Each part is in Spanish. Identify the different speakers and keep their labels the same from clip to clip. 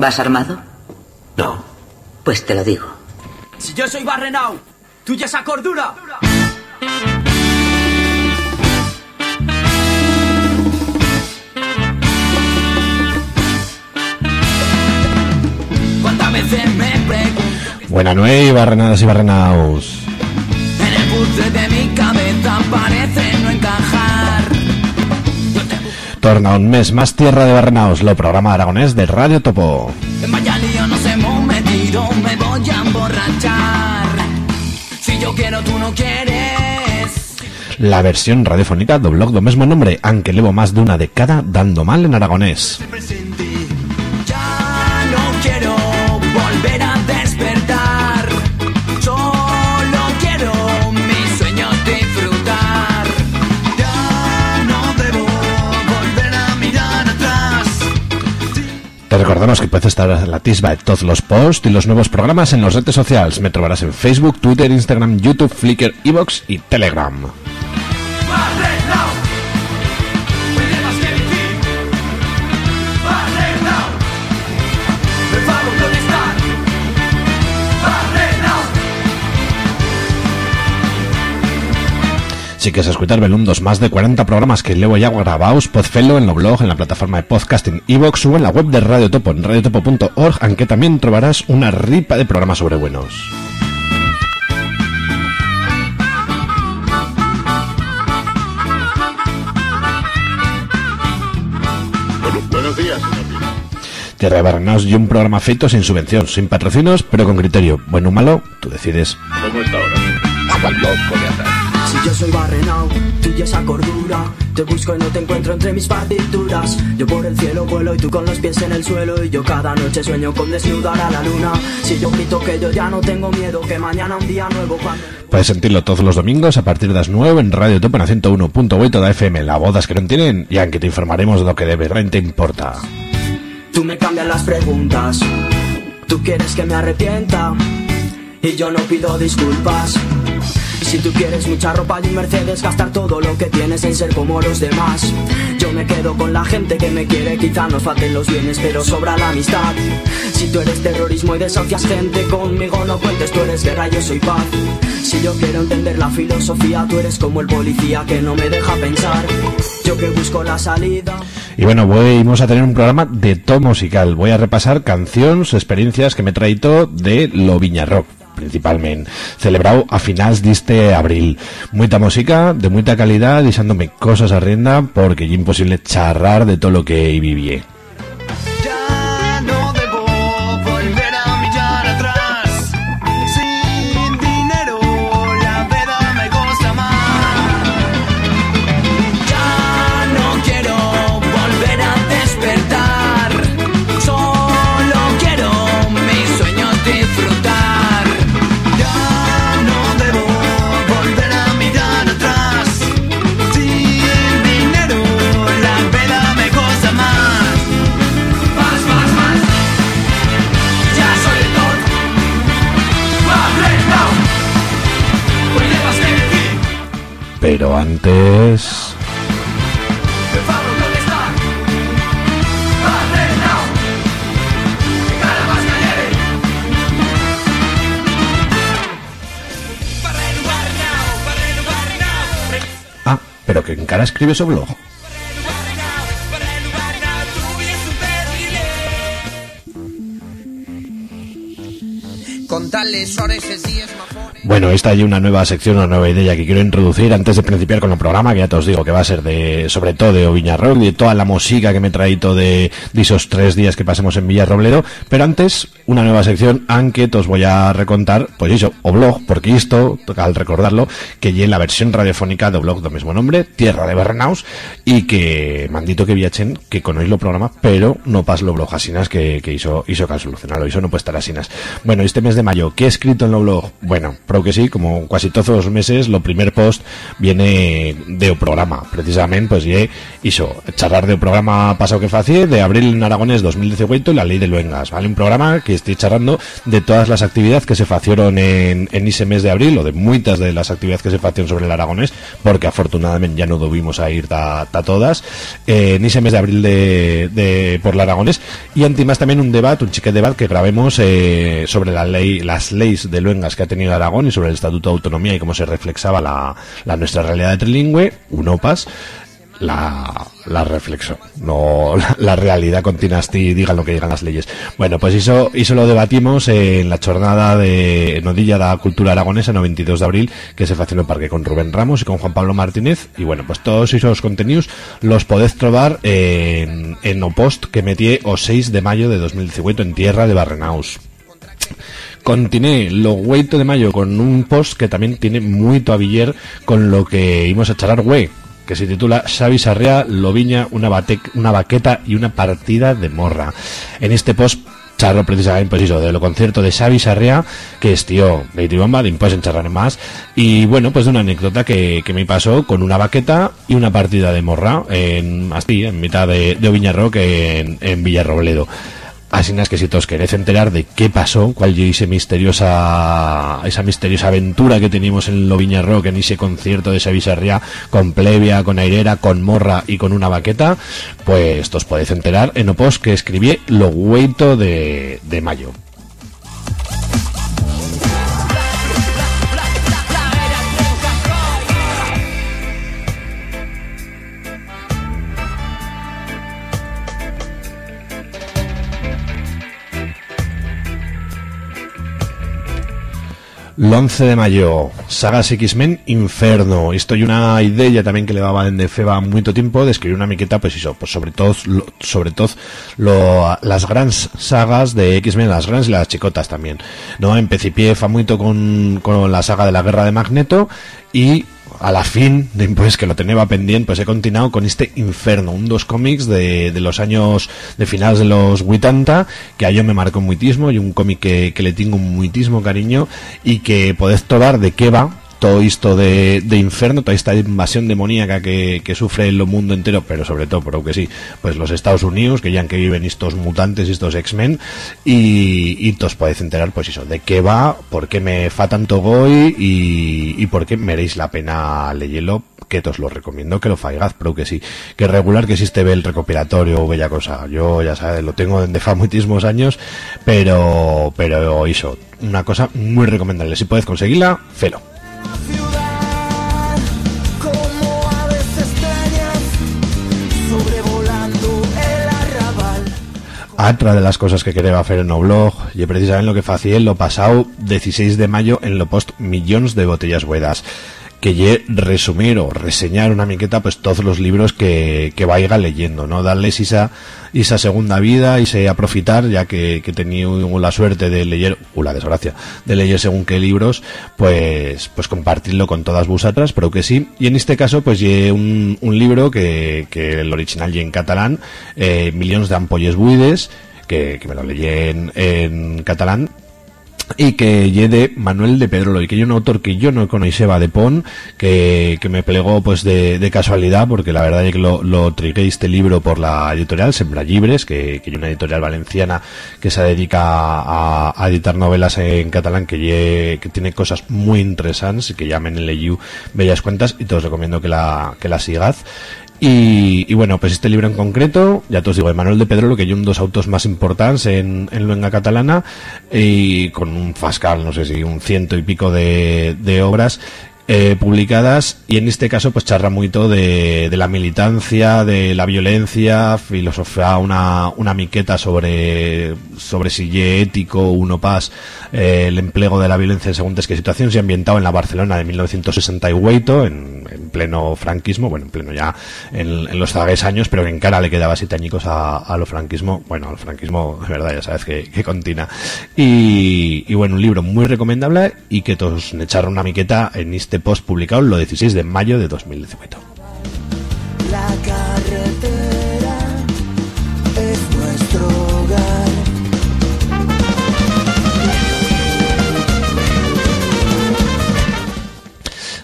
Speaker 1: ¿Vas armado?
Speaker 2: No.
Speaker 1: Pues te lo digo.
Speaker 3: Si yo soy Barrenau, tuya esa cordura. ¿Cuántas veces me pregunto
Speaker 4: Buena nueva, barrenadas y barrenaos.
Speaker 3: en el puzzle de mi cabeza parece no encajar?
Speaker 4: Torna un mes más Tierra de Barrenaos, lo programa aragonés de Radio Topo.
Speaker 3: en vaya lío nos hemos metido, me voy a emborrachar. Si yo quiero, tú no quieres.
Speaker 4: La versión radiofónica do blog do mesmo nombre, aunque llevo más de una década dando mal en aragonés. Recordamos que puedes estar a la tisba de todos los posts y los nuevos programas en las redes sociales. Me trobarás en Facebook, Twitter, Instagram, YouTube, Flickr, Evox y Telegram. Si quieres escuchar Belundos más de 40 programas que llevo ya grabados, podfelo en lo blog, en la plataforma de podcasting Evox o en la web de Radio Topo, en radiotopo.org, aunque también trobarás una ripa de programas sobre buenos.
Speaker 5: Bueno, buenos días.
Speaker 4: Tierra de Barrenaos y un programa feito sin subvención, sin patrocinios, pero con criterio. Bueno o malo, tú decides.
Speaker 5: ¿Cómo está ahora? Cual loco de atrás.
Speaker 3: Yo soy Barrenao, tuya esa cordura. Te busco y no te encuentro entre mis partituras. Yo por el cielo vuelo y tú con los pies en el suelo. Y yo cada noche sueño con desnudar a la luna. Si yo grito que yo ya no tengo miedo, que mañana un día nuevo cuando.
Speaker 4: Puedes sentirlo todos los domingos a partir de las 9 en Radio Topo en la 101.8 da FM, la bodas que no tienen, y aunque te informaremos de lo que de verdad te importa.
Speaker 3: Tú me cambias las preguntas. Tú quieres que me arrepienta. Y yo no pido disculpas. Si tú quieres mucha ropa y Mercedes, gastar todo lo que tienes en ser como los demás. Yo me quedo con la gente que me quiere, quizá nos falten los bienes, pero sobra la amistad. Si tú eres terrorismo y desafias gente, conmigo no cuentes, tú eres guerra, yo soy paz. Si yo quiero entender la filosofía, tú eres como el policía que no me deja pensar. Yo que busco la salida.
Speaker 4: Y bueno, vamos a tener un programa de todo musical. Voy a repasar canciones, experiencias que me traído de lo Viña Principalmente, celebrado a finales de este abril. Mucha música, de mucha calidad, dejándome cosas a rienda, porque es imposible charrar de todo lo que viví.
Speaker 3: Barrenao.
Speaker 4: Ah, pero que en cara escribe blog.
Speaker 3: Barrenao,
Speaker 4: Bueno, esta hay una nueva sección, una nueva idea que quiero introducir antes de principiar con el programa, que ya te os digo que va a ser de, sobre todo de Oviña Rock, de toda la música que me he traído de, esos tres días que pasemos en Villarrobledo, pero antes, una nueva sección, aunque te os voy a recontar, pues eso, o blog, porque esto, al recordarlo, que lleve la versión radiofónica de blog del mismo nombre, Tierra de Berrenaus, y que, mandito que viachen, que conocéis lo programa, pero no pas lo blog asinas que, que hizo, hizo que al no puede estar asinas. Bueno, este mes de mayo, ¿qué he escrito en lo blog? Bueno, pero que sí, como casi todos los meses, lo primer post viene de o programa, precisamente, pues ye hizo charlar de o programa pasado que facie de abril en Aragones 2018 y la ley de Luengas, ¿vale? Un programa que estoy charlando de todas las actividades que se facieron en, en ese mes de abril o de muchas de las actividades que se facieron sobre el Aragonés, porque afortunadamente ya no debimos a ir a todas, eh, en ese mes de abril de, de por el Aragonés, y antimás también un debate, un chique debate que grabemos eh, sobre la ley, las leyes de Luengas que ha tenido Aragón y sobre el Estatuto de Autonomía y cómo se reflexaba la, la nuestra realidad de trilingüe, un OPAS, la, la reflexión, no la, la realidad continua y digan lo que digan las leyes. Bueno, pues eso, eso lo debatimos en la jornada de Nodilla de la Cultura Aragonesa, no 22 de abril, que se hace en el parque con Rubén Ramos y con Juan Pablo Martínez. Y bueno, pues todos esos contenidos los podéis trobar en, en o post que metí o 6 de mayo de 2018 en tierra de Barrenaus. Continué lo hueito de mayo con un post que también tiene muy tobiller con lo que íbamos a charlar, güey que se titula Xavi Sarrea, Loviña, una, una baqueta y una partida de morra. En este post charlo precisamente pues eso, de lo concierto de Xavi Sarrea, que es tío Lady Bomba, de impuestos en charlar más, y bueno, pues de una anécdota que, que me pasó con una baqueta y una partida de morra en así, en mitad de, de en, en Villarrobledo. Así es que si todos queréis enterar de qué pasó, cuál yo hice misteriosa, esa misteriosa aventura que teníamos en Loviña Rock, en ese concierto de esa bizarría, con plebia, con airera, con morra y con una baqueta, pues os podéis enterar en Opos que escribí lo hueito de, de mayo. El 11 de mayo, sagas X-Men Inferno. Esto y una idea también que le daba de Feba mucho tiempo de escribir una miqueta, pues eso, pues sobre todo, sobre todo lo, las grandes sagas de X-Men, las grandes y las chicotas también. No, empecé fa mucho con, con la saga de la guerra de Magneto y a la fin, después que lo tenía pendiente, pues he continuado con este Inferno, un dos cómics de, de los años, de finales de los 80, que a yo me marcó muitísimo, y un cómic que, le tengo un muitísimo cariño, y que podés trobar de qué va, todo esto de, de inferno, toda esta invasión demoníaca que, que sufre el mundo entero, pero sobre todo, pero que sí, pues los Estados Unidos, que ya que viven estos mutantes, estos X-Men, y, y os podéis enterar, pues eso, de qué va, por qué me fa tanto goy y, y por qué meréis la pena leerlo, que os lo recomiendo que lo faigaz, pero que sí, que regular que existe el recopilatorio o bella cosa, yo ya sabes, lo tengo desde fa años, pero, pero eso, una cosa muy recomendable, si puedes conseguirla, felo. Otra de las cosas que quería hacer en o blog y precisamente lo que facié lo pasado 16 de mayo en lo post millones de botellas buenas que resumir o reseñar una miqueta pues todos los libros que, que vaya leyendo, ¿no? Darles esa, esa segunda vida y se aprofitar, ya que, que tenía la suerte de leer, o la desgracia, de leer según qué libros, pues, pues compartirlo con todas vosotras, pero que sí. Y en este caso, pues lle un, un libro que, que el original y en catalán, eh, Millones de ampolles buides, que, que me lo leí en, en catalán, y que lle de Manuel de Pedrolo y que yo un autor que yo no conocía de Pon que, que me plegó pues de, de casualidad porque la verdad es que lo, lo trigué este libro por la editorial Sembra Libres que, que es una editorial valenciana que se dedica a, a editar novelas en catalán que, lle- que tiene cosas muy interesantes y que llamen el bellas cuentas y te os recomiendo que la, que la sigáis y, y bueno, pues este libro en concreto, ya te os digo, de Manuel de Pedrolo, que hay un dos autos más importantes en, en luenga catalana, y con un fascal, no sé si un ciento y pico de, de obras eh, publicadas, y en este caso pues charra mucho de, de la militancia, de la violencia, filosofía una, una miqueta sobre, sobre si ye ético uno pas eh, el empleo de la violencia en según qué situaciones y ambientado en la Barcelona de 1968, en, en pleno franquismo, bueno, en pleno ya en, los zagues años, pero que en cara le quedaba siete añicos a, a lo franquismo, bueno, al franquismo, de verdad, ya sabes que, que continúa. Y, y bueno, un libro muy recomendable y que todos echaron una miqueta en este post publicado lo 16 de mayo de 2018.
Speaker 1: la carretera es nuestro hogar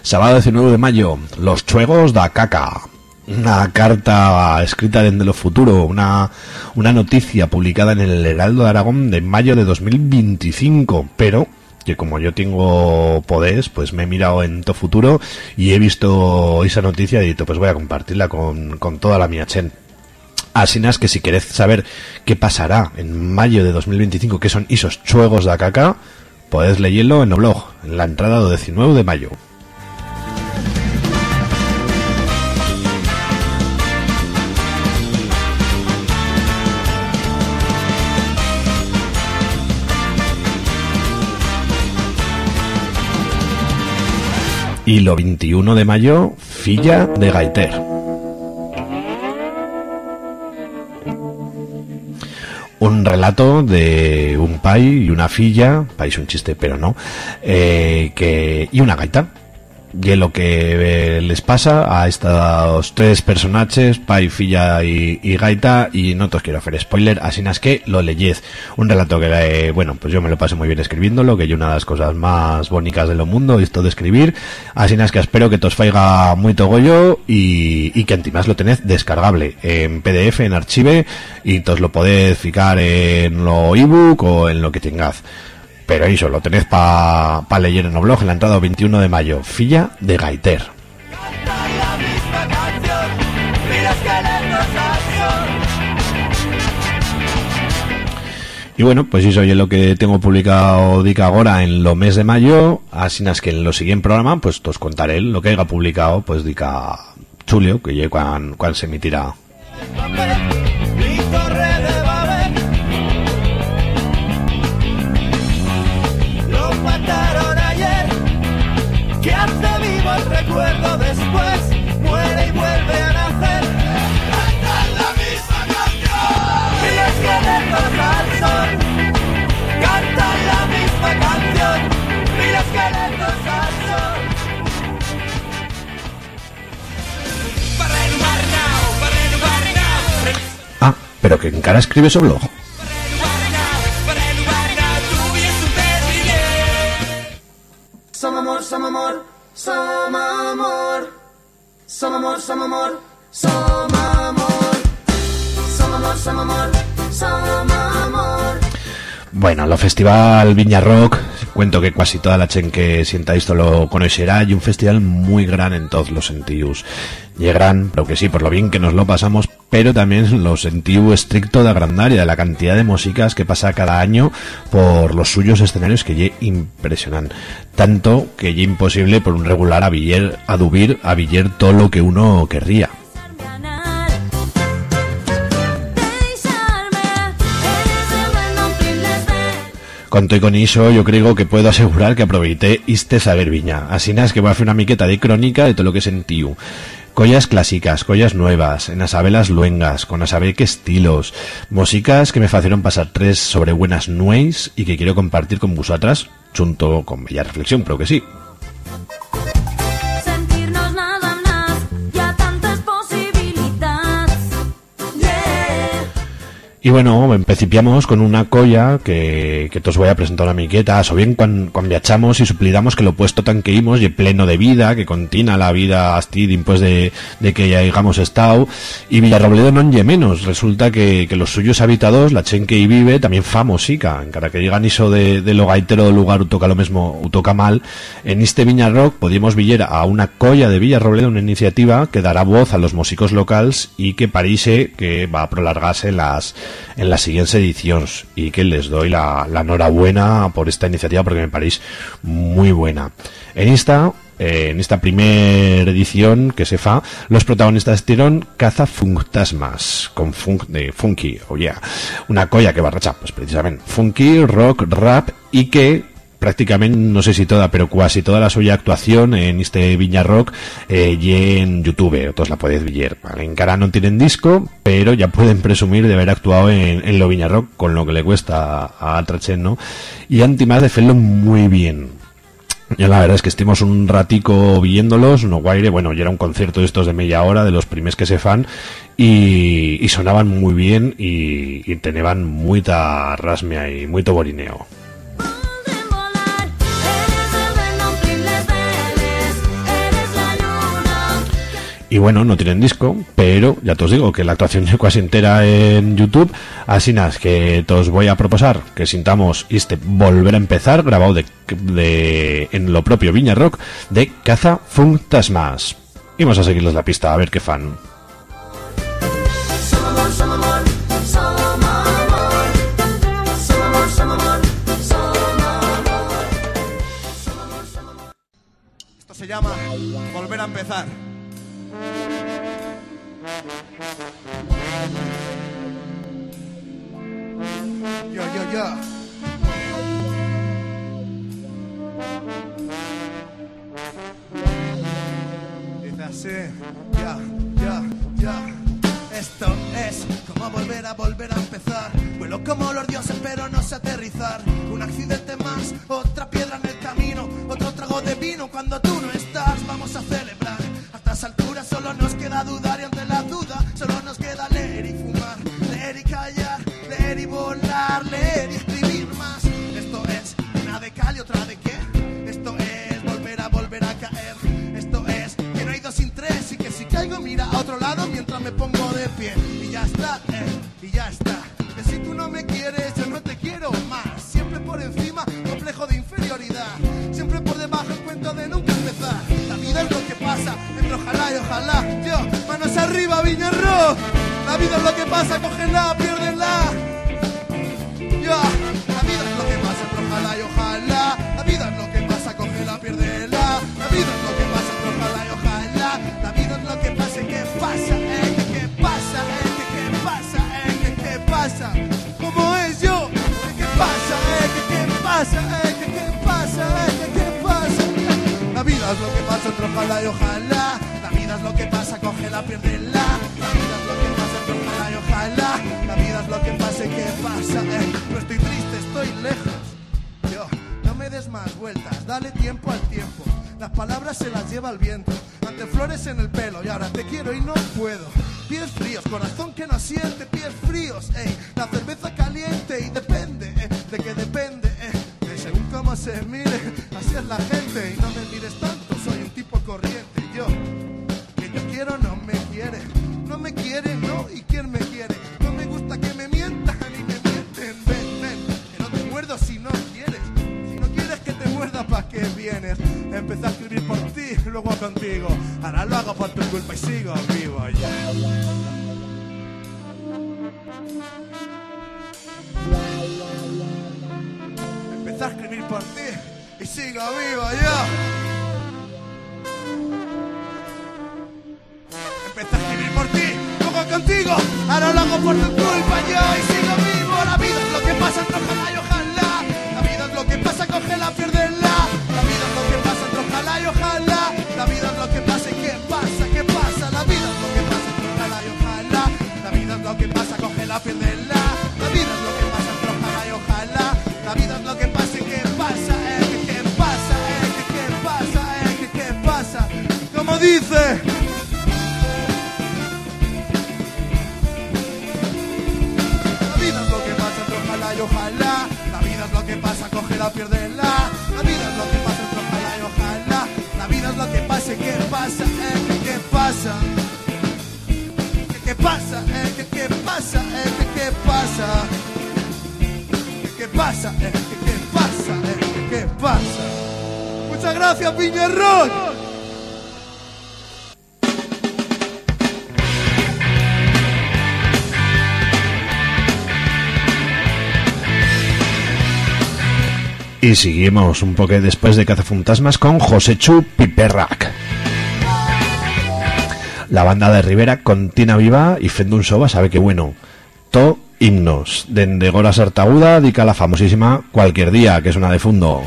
Speaker 4: Sábado 19 de mayo, Los Chuegos da Caca. Una carta escrita desde lo futuro, una, una noticia publicada en el Heraldo de Aragón de mayo de 2025, pero que como yo tengo poderes, pues me he mirado en to futuro y he visto esa noticia y he dicho, pues voy a compartirla con, con toda la mía chen. Así es que si queréis saber qué pasará en mayo de 2025, qué son esos chuegos de caca, podéis leerlo en el blog, en la entrada del 19 de mayo. Y lo 21 de mayo, Filla de Gaiter. un relato de un pai y una filla, pai es un chiste, pero no, eh, que, y una gaita. Y lo que eh, les pasa a estos tres personajes, pai, filla y, gaita, y no te os quiero hacer spoiler, así es que lo leyez. Un relato que, eh, bueno, pues yo me lo pasé muy bien escribiéndolo, que es una de las cosas más bonitas del mundo, esto de escribir. Así es que espero que te os faiga muy togollo y, y que antimás lo tenés descargable en PDF, en archive, y te os lo podéis fijar en lo ebook o en lo que tengáis. Pero eso, lo tenéis para pa leer en el blog la entrada 21 de mayo. Filla de Gaiter. Y bueno, pues eso es lo que tengo publicado dica ahora en lo mes de mayo, así es que en lo siguiente programa, pues os contaré lo que haya publicado, pues dica Julio, que ya cuando se emitirá. Pero que en cara escribe su blog. Bueno, lo festival Viña Rock, cuento que casi toda la chen que sienta esto lo conocerá, y un festival muy gran en todos los sentidos. Gran, pero que sí, por lo bien que nos lo pasamos, pero también lo sentido estricto de agrandar y de la cantidad de músicas que pasa cada año por los suyos escenarios que ye impresionan. Tanto que ye imposible por un regular a Viller, adubir a Viller todo lo que uno querría.
Speaker 2: De
Speaker 4: Con eso, yo creo que puedo asegurar que aproveité este saber viña. Así nada, es que voy a hacer una miqueta de crónica de todo lo que sentí. Collas clásicas, collas nuevas, en asabelas luengas, con a saber qué estilos, músicas que me facieron pasar tres sobre buenas nueis y que quiero compartir con vosotras, junto con bella reflexión, pero que sí. Y bueno, empecipiamos con una colla que, que te os voy a presentar una miqueta, o bien cuando cuan viachamos y suplidamos que lo puesto tan que imos y pleno de vida, que contina la vida hasti después de, de que ya hayamos estado, y Villarrobledo non lle menos, resulta que, que los suyos habitados, la chen que vive, también famosica, en cara que digan iso de, de lo gaitero del lugar utoca lo mismo, utoca mal, en este Viña Rock podíamos villar a una colla de Villarrobledo, una iniciativa que dará voz a los músicos locales y que parise que va a prolongarse las en las siguientes ediciones y que les doy la, la enhorabuena por esta iniciativa porque me parece muy buena. En esta eh, en esta primera edición que se fa, los protagonistas estuvieron Caza Fantasmas, con funk de funky, o yeah, una colla que barracha, pues precisamente, funky, rock, rap, y que prácticamente, no sé si toda, pero casi toda la suya actuación en este Viña Rock eh, y en YouTube, todos la podéis ver. En cara no tienen disco, pero ya pueden presumir de haber actuado en, lo Viña Rock, con lo que le cuesta a Trachen, ¿no? Y antimás de hacerlo muy bien. Yo la verdad es que estuvimos un ratico viéndolos, no guaire, bueno, ya era un concierto de estos de media hora, de los primeros que se fan, y, y sonaban muy bien y, y tenían mucha rasmia y mucho borineo. Y bueno, no tienen disco, pero ya te os digo que la actuación es casi entera en YouTube. Así nada, que te os voy a proposar que sintamos este volver a empezar, grabado de, en lo propio Viña Rock, de Caza Fantasmas. Y vamos a seguirles la pista a ver qué fan.
Speaker 1: Esto se llama volver a empezar. Yo, yo, yo. Dice así, ya, ya, ya. Esto es como volver a volver a empezar. Vuelo como los dioses, pero no sé aterrizar. Un accidente más, otra piedra en el camino, otro trago de vino cuando tú no y volar, leer y escribir más. Esto es una de cal y otra de qué. Esto es volver a volver a caer. Esto es que no hay dos sin tres y que si caigo mira a otro lado mientras me pongo de pie. Y ya está, eh, y ya está. Que si tú no me quieres, yo no te quiero más. Siempre por encima, complejo de inferioridad. Siempre por debajo, el cuento de nunca empezar. La vida es lo que pasa, entre ojalá y ojalá. Yo, manos arriba, Viña Rock. La vida es lo que pasa, cógela, piérdela. La vida es lo que pasa, ojalá y ojalá. La vida es lo que pasa, cógela, piérdela. La vida es lo que pasa, ojalá y ojalá. La vida es lo que pasa, ¿qué pasa? Eh, ¿qué, pasa? Eh, ¿qué, pasa? Eh, ¿qué, pasa? ¿Cómo es yo? ¿Qué, pasa? Eh, ¿qué, pasa? Eh, ¿qué, pasa? Eh, ¿qué, qué pasa? La vida es lo que pasa, ojalá y ojalá. La vida es lo que pasa, cógela, piérdela. La vida es lo que pasa, ojalá y ojalá. La vida es lo que pasa, ¿y qué pasa? Eh, estoy lejos. Yo, no me des más vueltas, dale tiempo al tiempo. Las palabras se las lleva el viento. Ante flores en el pelo y ahora te quiero y no puedo. Pies fríos, corazón que no siente, pies fríos, ey. La cerveza caliente y depende, eh, de que depende, eh. De según cómo se mire, así es la gente. Y no me mires tanto, soy un tipo corriente. Yo, que yo quiero no me quiere. No me quiere, no, ¿y quién me quiere? Te muerda, ¿pa' qué vienes? Empecé a escribir por ti, luego contigo. Ahora lo hago por tu culpa y sigo vivo ya. Empecé a escribir por ti y sigo vivo ya. Empecé a escribir por ti, luego contigo. Ahora lo hago por tu culpa yo y sigo vivo. La vida es lo que pasa entre ojalá y. pasa, cógela, piérdela. La vida es lo que pasa entre ojalá y ojalá. La vida es lo que pasa qué pasa, qué pasa. La vida es lo que pasa entre y ojalá. La vida es lo que pasa, cógela, piérdela. La vida es lo que pasa entre ojalá y ojalá. La vida es lo que pasa qué pasa, eh, que qué pasa, eh, que qué pasa, eh, que qué pasa. Como dice. La ojalá. La vida es lo que pasa, La vida es lo que pasa ojalá y ojalá. La vida es lo que pasa qué pasa, eh, que qué pasa. Que qué pasa, eh, que qué pasa, eh, que qué pasa. Qué pasa, eh, qué pasa, eh, que qué pasa. Muchas gracias, Piñerrón.
Speaker 4: Y seguimos un poco después de Cazafantasmas con José Chu Piperrac. La banda de Rivera continua viva y fendo un soba sabe que bueno. To himnos. Dende Gora Sartaguda dica la famosísima Cualquier Día, que es una de fondo.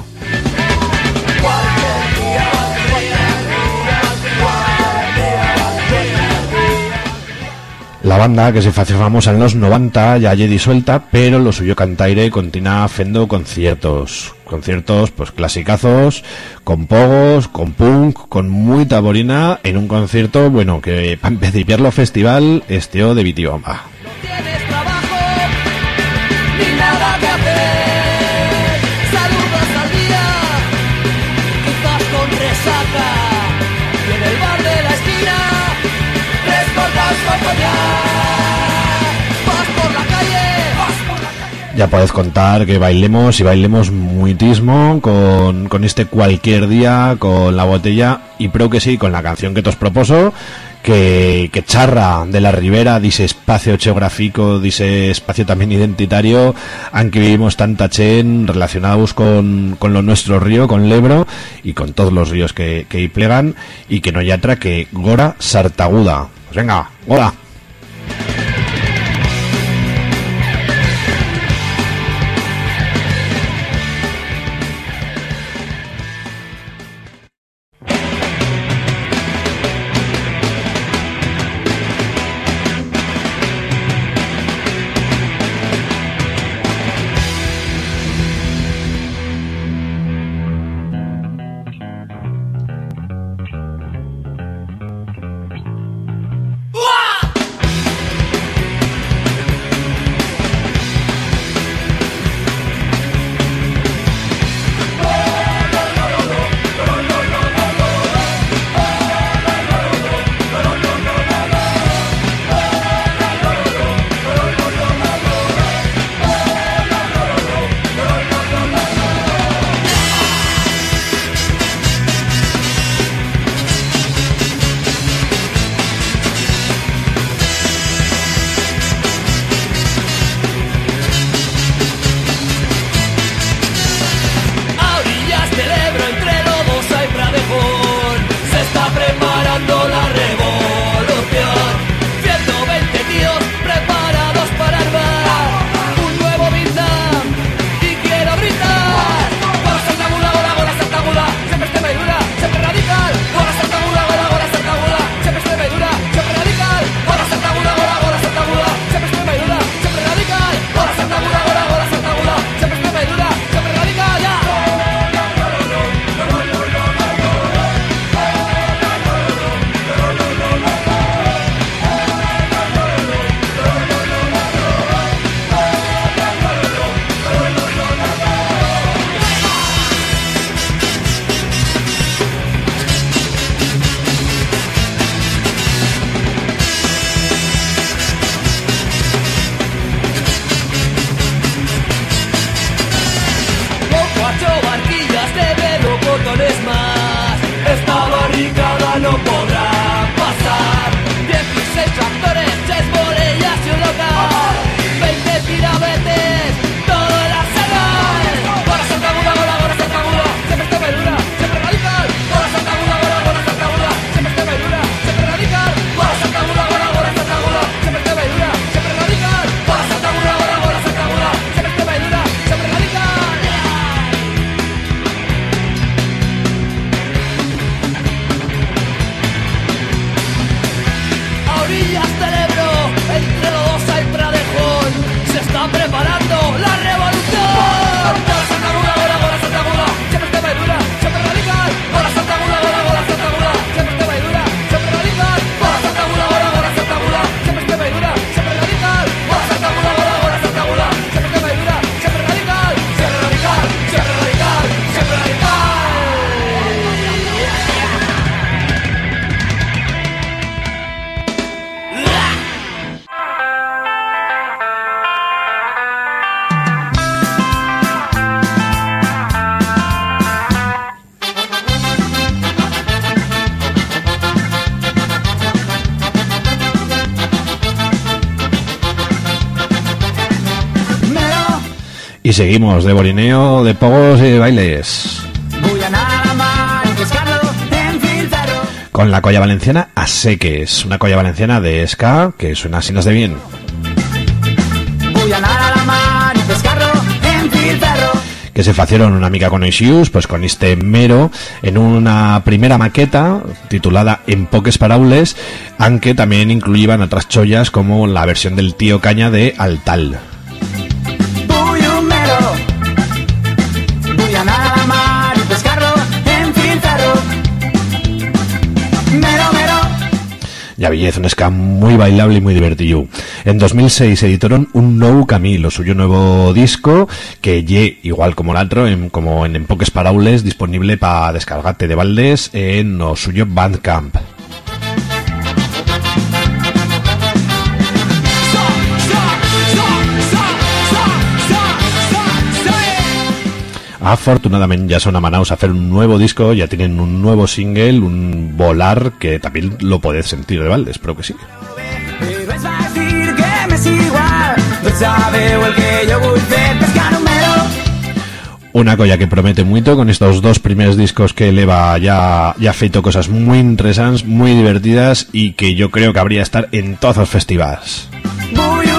Speaker 4: La banda que se hace famosa en los 90 ya allí disuelta, pero lo suyo cantaire continúa haciendo conciertos. Conciertos, pues clasicazos, con pogos, con punk, con muy taborina, en un concierto, bueno, que para empezar festival, esteo de Vitiomba.
Speaker 6: Ya podéis contar que bailemos y bailemos muitismo con, con este cualquier día, con la botella y creo que sí, con la canción que te os proposo, que, que charra de la ribera, dice espacio geográfico, dice espacio también identitario, aunque vivimos tanta chen relacionados con, con lo nuestro río, con Lebro y con todos los ríos que, que plegan y que no hay otra que Gora Sartaguda. Pues venga, Gora. Seguimos de borineo, de pogos y de bailes.
Speaker 2: A.
Speaker 6: Con la colla valenciana Aseques, una colla valenciana de ska que suena así nos de bien.
Speaker 2: A a
Speaker 6: que se facieron una mica con Issues, pues con este mero, en una primera maqueta titulada En poques paraules, aunque también incluían otras chollas como la versión del tío Caña de Altal. Ya Villez, un ska muy bailable y muy divertido. En 2006 editaron un Nou Camí, lo suyo nuevo disco, que ye, igual como el otro, en, como en, en poques paraules, disponible para descargarte de baldes en lo suyo Bandcamp.
Speaker 4: Afortunadament ja són amanaus a fer un nuevo disco, ya tienen un nuevo single, un volar, que también lo podés sentir de Valdes, espero que sí. Una colla que promete mucho con estos dos primeros discos que Leva ya, ya ha feito cosas muy interesantes, muy divertidas y que yo creo que habría estar en todos los festivals.
Speaker 2: Vull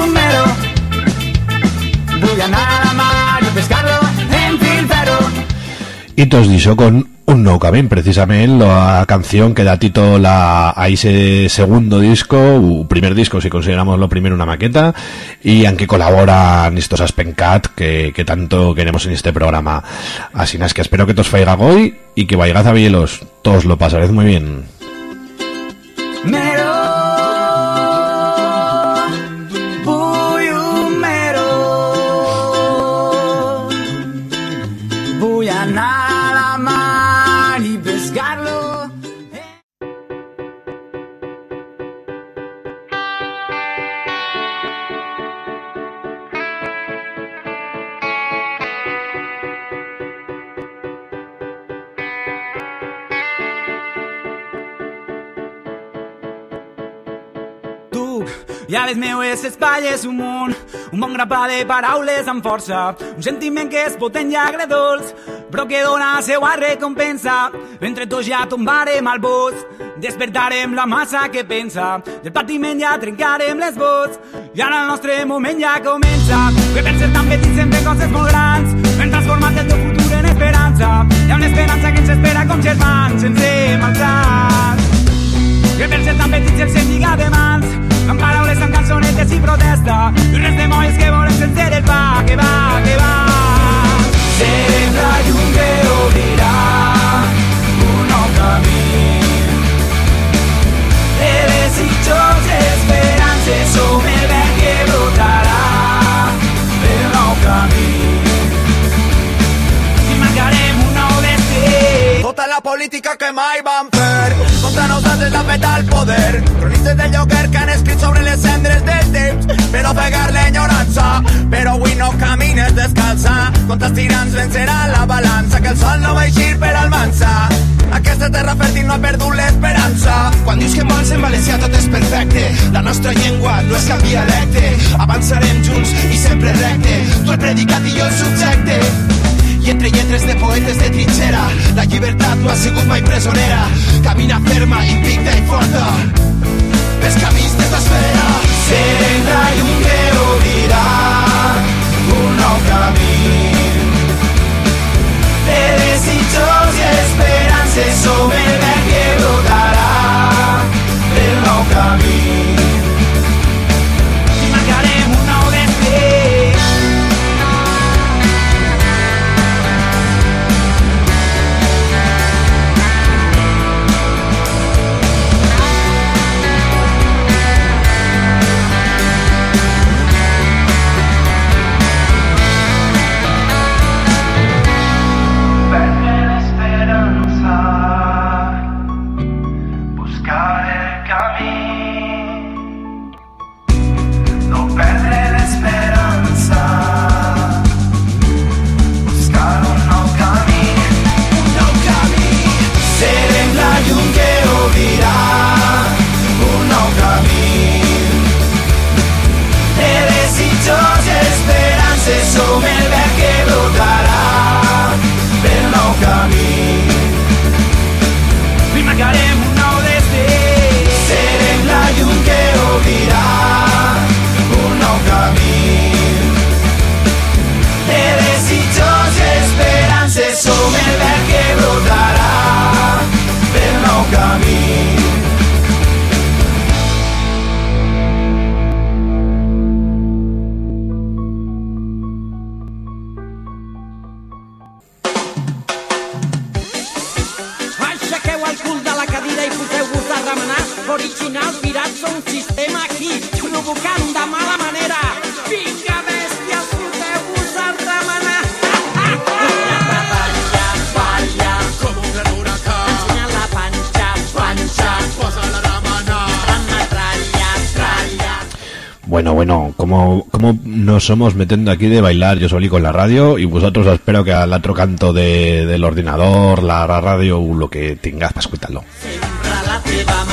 Speaker 4: Y tos dicho con un no camino, precisamente la canción que da título a, a ese segundo disco, u primer disco si consideramos lo primero una maqueta, y aunque colaboran estos Aspencat que, que tanto queremos en este programa. Así es que espero que tos faiga hoy y que vayáis a Bielos. Todos lo pasaréis muy bien.
Speaker 2: Tu, i a les meues espatlles un munt, un bon grapà de paraules amb força, un sentiment que és potent i agredolç, però que dona la seua recompensa. Entre tots ja tombarem al bus, despertarem la massa que pensa, del patiment ja trencarem les vots, i ara el nostre moment ja comença. Que per ser tan petits hem fet coses molt grans, hem transformat el teu futur en esperança, hi ha una esperança que ens espera com germans, ens hem alçat. Petits els hem lligat de mans amb paraules, amb cançonetes i protesta. I res de molles que volem sense el pa que va, que va. Serem la llum que obrirà un nou camí de desitjos esperances som
Speaker 1: política que mai van fer. Contra nosaltres la feta al poder. Cronistes del lloguer que han escrit sobre les cendres del temps Per ofegar l'enyorança Però avui no camines descalça. Contra els tirants vencerà la balança Que el sol no va eixir per almança Aquesta terra fèrtil no ha perdut l'esperança.
Speaker 7: Quan dius que vols en valencià tot és perfecte. La nostra llengua no és cap dialecte. Avançarem junts i sempre recte. Tu el predicat i jo el subjecte i entre lletres de poetes de trinxera La llibertat no ha sigut mai presonera Camina ferma, invicta i forta. Pels camins d'esfera
Speaker 2: Serem la llum que obrirà un nou camí de desitjos i esperances som
Speaker 4: como, como nos somos metiendo aquí de bailar yo solí con la radio y vosotros espero que al otro canto de, del ordenador, la radio o lo que tengas para escucharlo.
Speaker 8: a.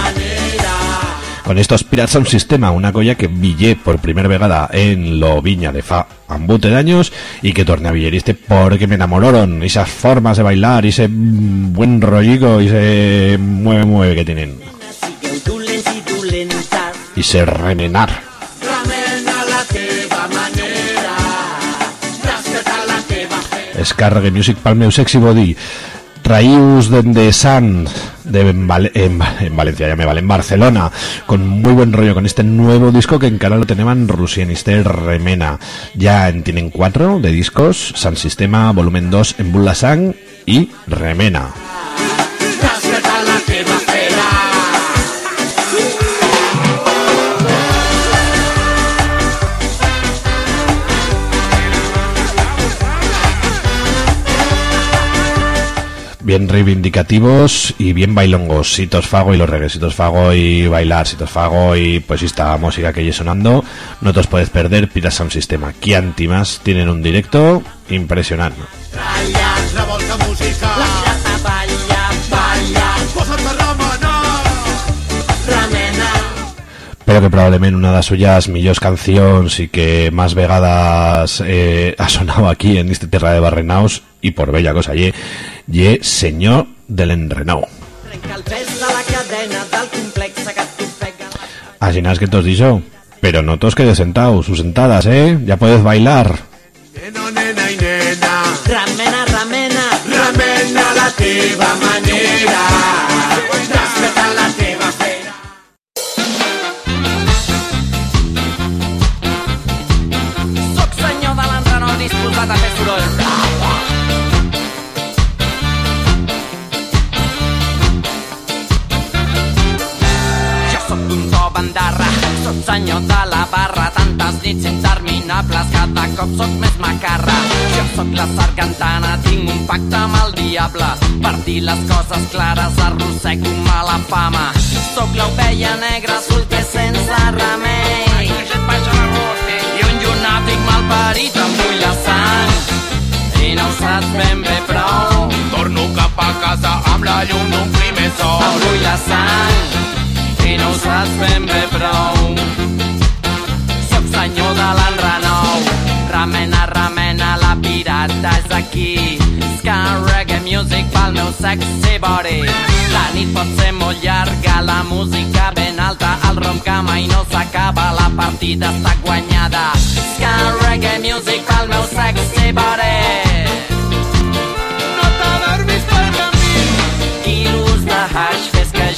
Speaker 4: Con estos Pirates Sound Sistema, una colla que villé por primera vegada en lo viña de fa ambute de años y que torné a villeriste porque me enamoraron esas formas de bailar ese buen rollico y ese mueve mueve que tienen y se remenar. Descargue Music pal meu sexy body. Traíus de San de en, Val- en- en Valencia, ya me vale, en Barcelona, con muy buen rollo, con este nuevo disco que en cara lo tenemos en Rusia, en este Remena. Ya en- tienen cuatro de discos, San Sistema, volumen 2 en Bulla Sang y Remena. Bien reivindicativos y bien bailongos. Sitos fago y los reggae, sitos fago y bailar, sitos fago y pues esta música que hay sonando. No te os puedes perder, Sound Sistema. Chianti más tienen un directo impresionante. Pero que probablemente una de las suyas millors canciones y que más vegadas eh, ha sonado aquí en este Tierra de Barrenaos y por bella cosa ye, ye Señor del Enrenau.
Speaker 8: Trenca el pes de cadena del complex que t'ofega la
Speaker 4: Así nada es que te os dicho, pero no todos quedes sentados o sentadas, ¿eh? Ya puedes bailar.
Speaker 7: Nena, nena i nena,
Speaker 8: Remena, remena,
Speaker 7: remena la teva manera.
Speaker 8: la disposat a fer soroll. Jo sóc d'un to bandarra, sóc senyor de la barra, tantes nits interminables, cada cop sóc més macarra. Jo sóc la sargantana, tinc un pacte amb el diable, per dir les coses clares arrossego mala fama. Sóc l'ovella negra, solter sense remei. I un llunàtic malparit la sang, no saps ben bé prou.
Speaker 7: Torno cap a casa amb la llum d'un primer sol.
Speaker 8: Em la sang i no ho saps ben bé prou. Soc senyor de l'enrenou, remena, remena, la pirata és aquí. Ska reggae music pel meu sexy body. La nit pot ser molt llarga, la música ben alta, el rom que mai no s'acaba, la partida està guanyada. Ska reggae music pel meu sexy body.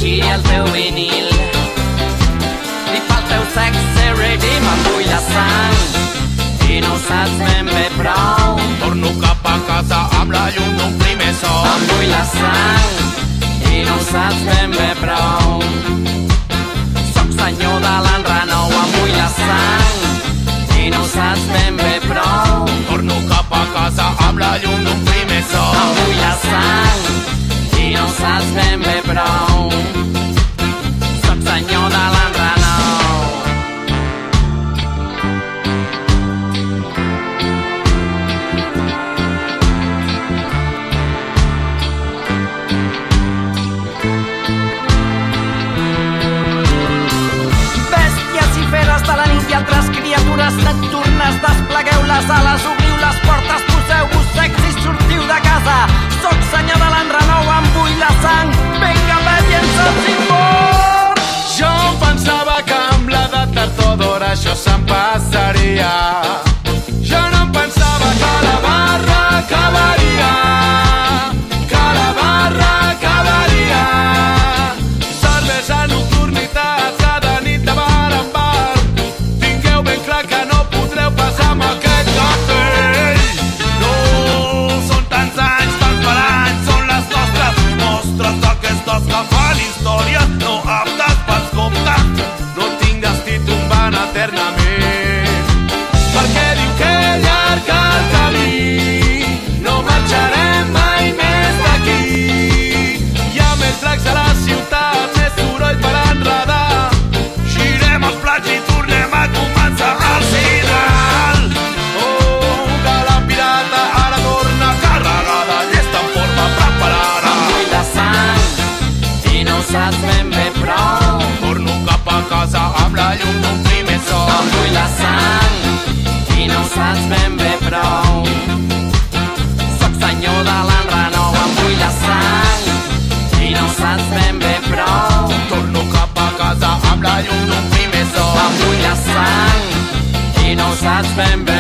Speaker 8: Giri el teu vinil. I pel teu sexe ready m'embull la sang. I no saps ben bé prou.
Speaker 7: Torno cap a casa amb la llum d'un primer sol.
Speaker 8: m'embull la sang. I no saps ben bé prou. Soc senyor de l'enrenou embull la sang. I no saps ben bé prou.
Speaker 7: Torno cap a casa amb la llum d'un primer sol.
Speaker 8: embull la sang si no ho saps ben bé prou. Soc senyor de l'enrenou.
Speaker 9: Bèsties i feres de la nit i altres
Speaker 10: criatures nocturnes, desplegueu les ales, obriu les portes, poseu-vos secs i sortiu de casa. Soc senyor de l'enrenou la sang venga ballença sin por. Jo pensava que amb la de tard o d'hora això se'm passaria. Jo no pensava que la barra acabaria bam, bam.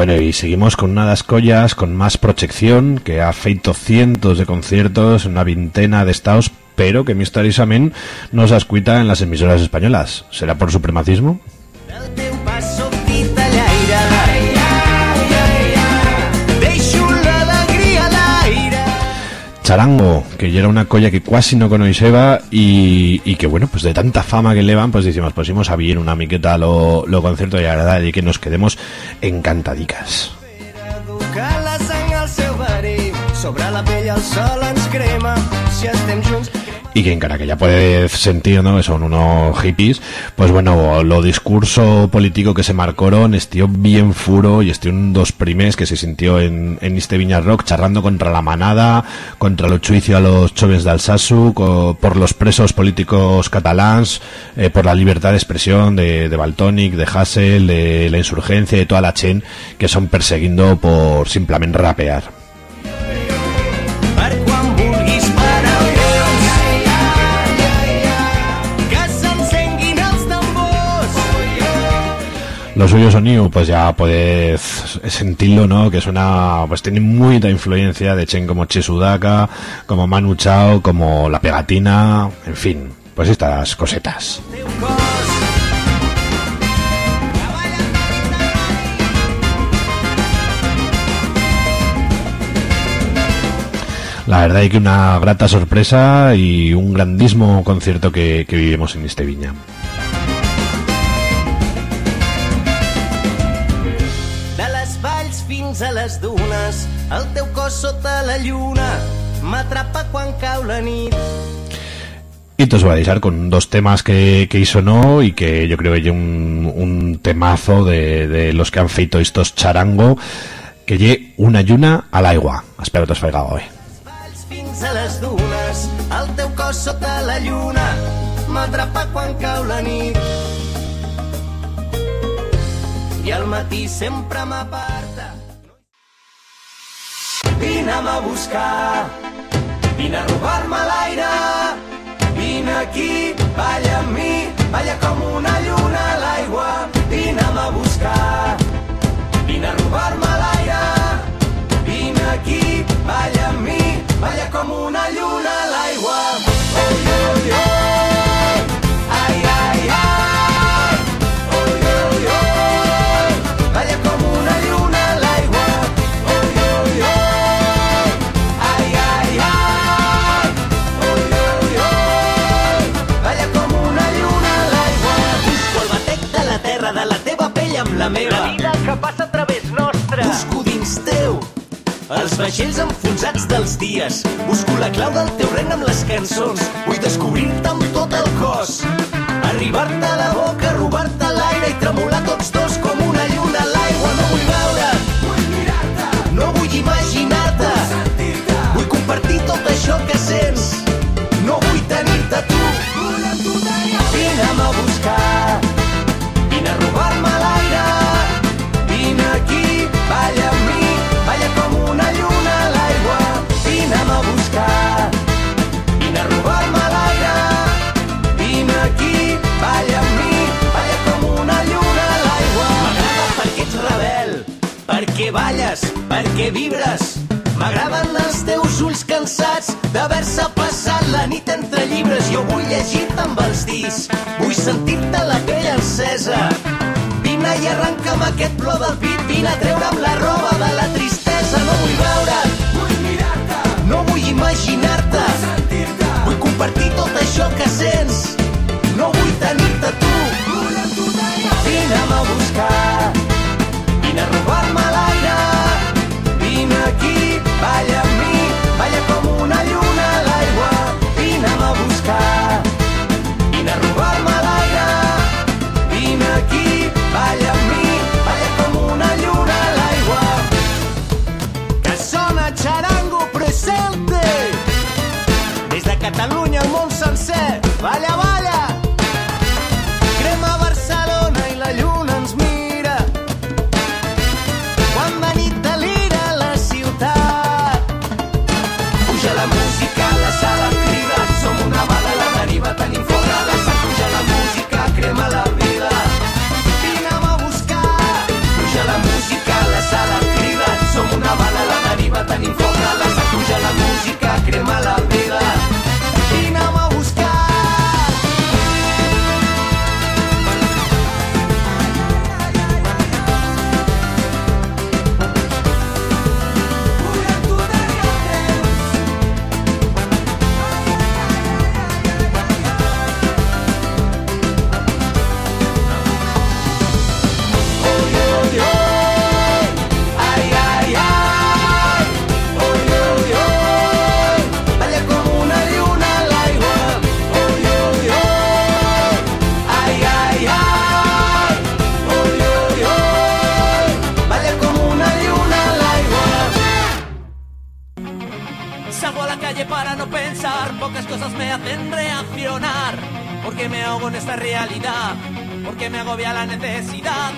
Speaker 4: Bueno, y seguimos con una de las collas con más proyección, que ha feito cientos de conciertos, una veintena de estados, pero que misteriosamente no se escuita en las emisoras españolas. ¿Será por supremacismo? Charango, que ya era una colla que casi no conoceba y, y que bueno, pues de tanta fama que elevan, pues decimos, pues íbamos a bien una miqueta lo, lo concierto y la verdad y que nos quedemos encantadicas.
Speaker 10: Crema.
Speaker 4: Y que ya puede sentir ¿no? que son unos hippies pues bueno lo discurso político que se marcaron estió bien furo y estió un dos primes que se sintió en, en este Viña Rock charrando contra la manada contra el juicio a los choves de Alsasu por los presos políticos catalans eh, por la libertad de expresión de, de Baltonic, de Hassel de la insurgencia de toda la chen que son perseguindo por simplemente rapear Lo suyo sonido, pues ya podéis sentirlo, ¿no? Que es una, pues tiene mucha influencia de Chen como Chesudaka, como Manu Chao, como La Pegatina, en fin, pues estas cosetas. La verdad es que una grata sorpresa y un grandísimo concierto que, que vivimos en este viña.
Speaker 10: Fins a les dunes, el teu cos sota la lluna m'atrapa quan cau la nit.
Speaker 4: Y te os voy a dejar con dos temas que, que hizo no y que yo creo que hay un, un temazo de, de los que han feito estos charango que lle una lluna a l'aigua. Espero que t'has fregado hoy.
Speaker 10: Fins a les dunes, el teu cos sota la lluna m'atrapa quan cau la nit. I al matí sempre m'aparta. Vine'm a buscar, vine a robar-me l'aire, vine aquí, balla amb mi, balla com una lluna a l'aigua. Vine'm a buscar, vine a robar-me l'aire, vine aquí, balla amb mi, balla com una lluna a l'aigua. Els vaixells enfonsats dels dies. Busco la clau del teu regne amb les cançons. Vull descobrir-te amb tot el cos. Arribar-te a la boca, robar-te l'aire i tremolar tots dos com una lluna a l'aigua. No vull veure, vull mirar-te. No vull imaginar-te. Vull. Vull compartir tot això que sents. No vull tenir-te tu. Perquè vibres. M'agraden els teus ulls cansats d'haver-se passat la nit entre llibres. Jo vull llegir-te amb els dits, vull sentir-te la pell encesa. Vine i arrenca'm aquest plor del pit, vine a treure'm la roba de la tristesa. No vull veure't, vull mirar-te, no vull imaginar-te, vull sentir-te, vull compartir tot això que sents. No vull tenir-te tu Vine'm a buscar, aquí,
Speaker 8: agobia la necesidad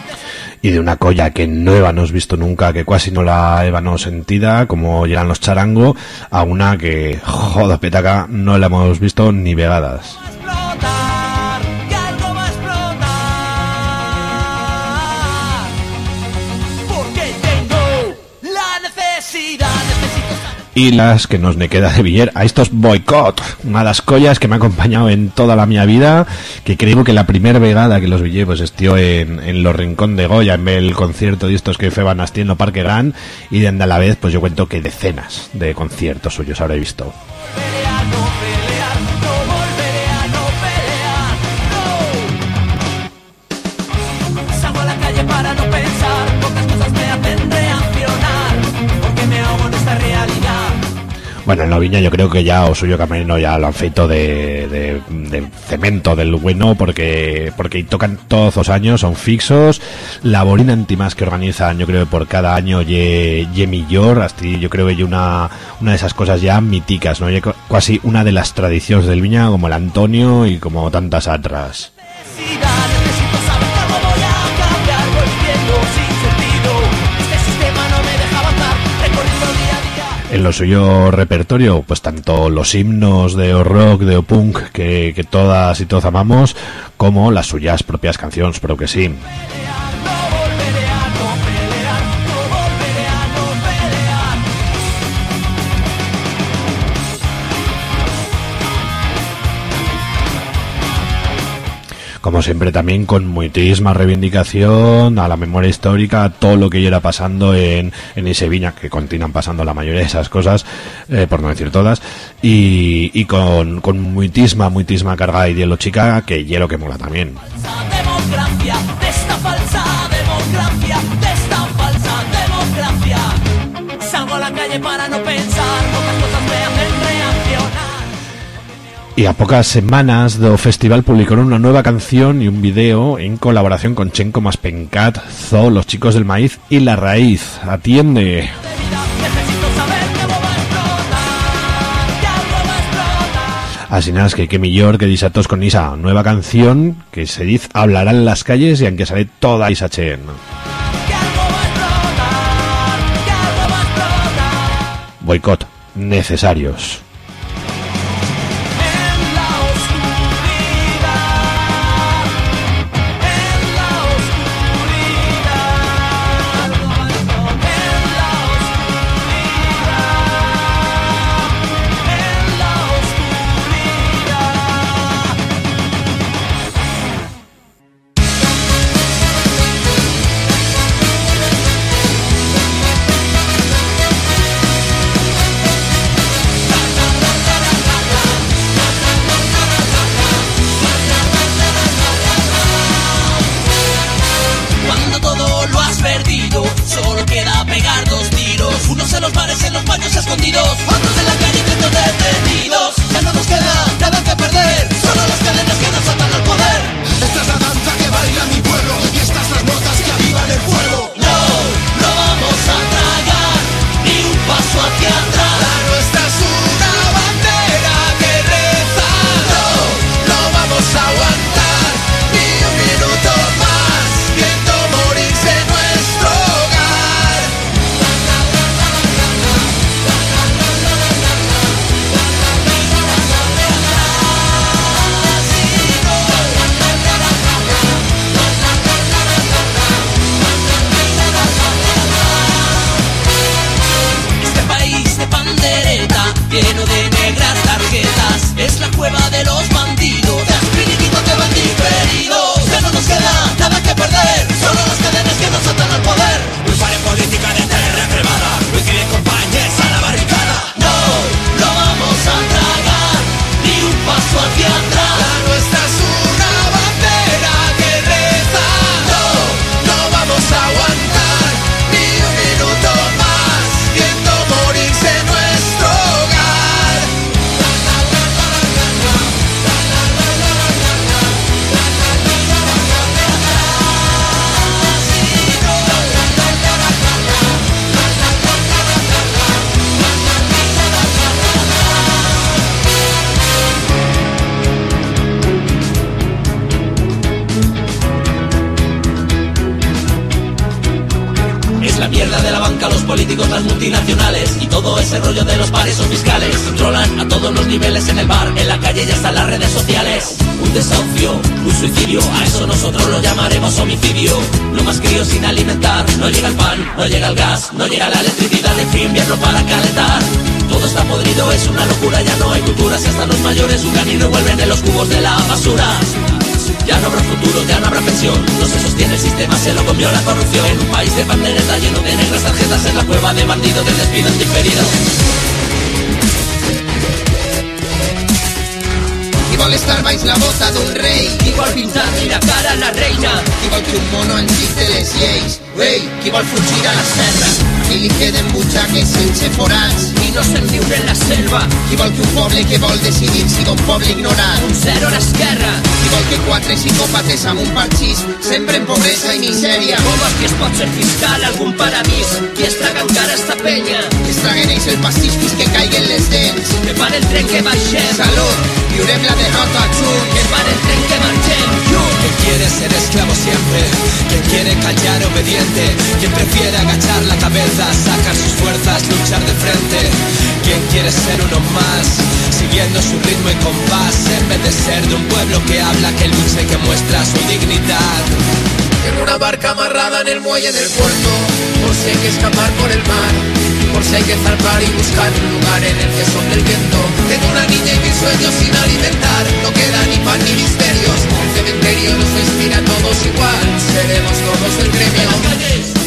Speaker 4: y de una colla que no hemos visto nunca, que casi no la hemos sentida, como llegan los charango, a una que, joder, petaca, no la hemos visto ni vegadas. Y las que nos ne queda de Villar a estos boicot, una de las collas que me ha acompañado en toda la mi vida, que creo que la primera vegada que los villé pues estió en, en los Rincón de Goya, en el concierto de estos que feban así en lo Parque Gran, y de a la vez pues yo cuento que decenas de conciertos suyos habré visto. Bueno, en la viña yo creo que ya o suyo camerino ya lo han feito de, de, de cemento del bueno porque porque tocan todos los años, son fixos. La bolina antimás que organizan, yo creo que por cada año ye, ye millor, así yo creo que hay una, una de esas cosas ya míticas, ¿no? Ye casi una de las tradiciones del viña como el Antonio y como tantas otras. En lo suyo repertorio, pues tanto los himnos de rock, de o punk que, que todas y todos amamos, como las suyas propias canciones, pero que sí. Como siempre también con muchísima reivindicación a la memoria histórica, a todo lo que ya era pasando en, en ese viña, que continúan pasando la mayoría de esas cosas, eh, por no decir todas, y, y con, con muchísima, muchísima carga ideológica, que hielo que mola también. Y a pocas semanas do festival publicaron una nueva canción y un video en colaboración con Chenko Maspencat, Zo, Los Chicos del Maíz y La Raíz. Atiende. Así nada, es que qué mejor que disatos con esa nueva canción que se dice hablará en las calles y aunque sale toda esa chen.
Speaker 8: Que algo
Speaker 11: el tren que baixem
Speaker 12: Salut, viurem la derrota junts
Speaker 11: prepara el tren que marxem junts
Speaker 13: Quien quiere ser esclavo siempre, quien quiere callar obediente, quien prefiere agachar la cabeza, sacar sus fuerzas, luchar de frente, quien quiere ser uno más, siguiendo su ritmo y compás, en vez de ser de un pueblo que habla, que lucha y que muestra su dignidad.
Speaker 12: Tengo una barca amarrada en el muelle del puerto Por si hay que escapar por el mar Por si hay que zarpar y buscar un lugar en el que sople el viento. Tengo una niña y mis sueños sin alimentar. No queda ni pan ni misterios. El cementerio nos inspira a todos igual. Seremos todos el gremio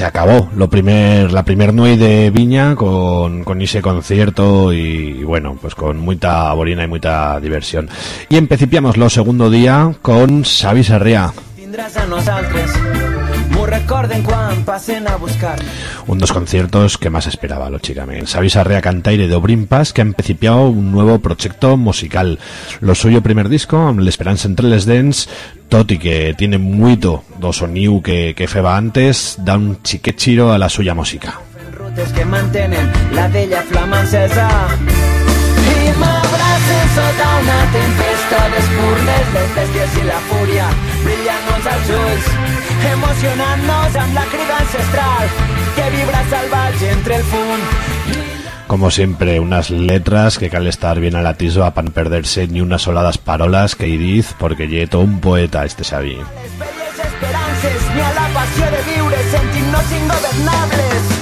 Speaker 4: se acabó lo primer, la primer nuit de Viña con, con ese concierto y, bueno, pues con mucha borina y mucha diversión. Y empecipiamos lo segundo día con Xavi Sarrià,
Speaker 14: Tindràs a nosaltres. Recorden quan passen a buscar.
Speaker 4: un dos conciertos que más esperaba, lógicamente. Xavi Sarrià Cantaire de Obrimpas, que ha empecipiado un nuevo proyecto musical. Lo suyo primer disco, La Esperanza entre les dents, tot y que tiene mucho do soniu que, que feba antes, da un chiquet chiro a la suya música.
Speaker 14: Rutes que mantenen la vella flama encesa. I m'abracen sota una tempesta d'espurnes, les bèsties i la fúria, brillant-nos als ulls, emocionant-nos amb la crida ancestral que vibra salvatge entre el fum.
Speaker 4: Como siempre, unas letras que cal estar bien a la tisba para no perderse ni unas soladas parolas que diz porque lle todo un poeta este Xavi.
Speaker 14: Ni a la passió de viure sentint-nos ingovernables.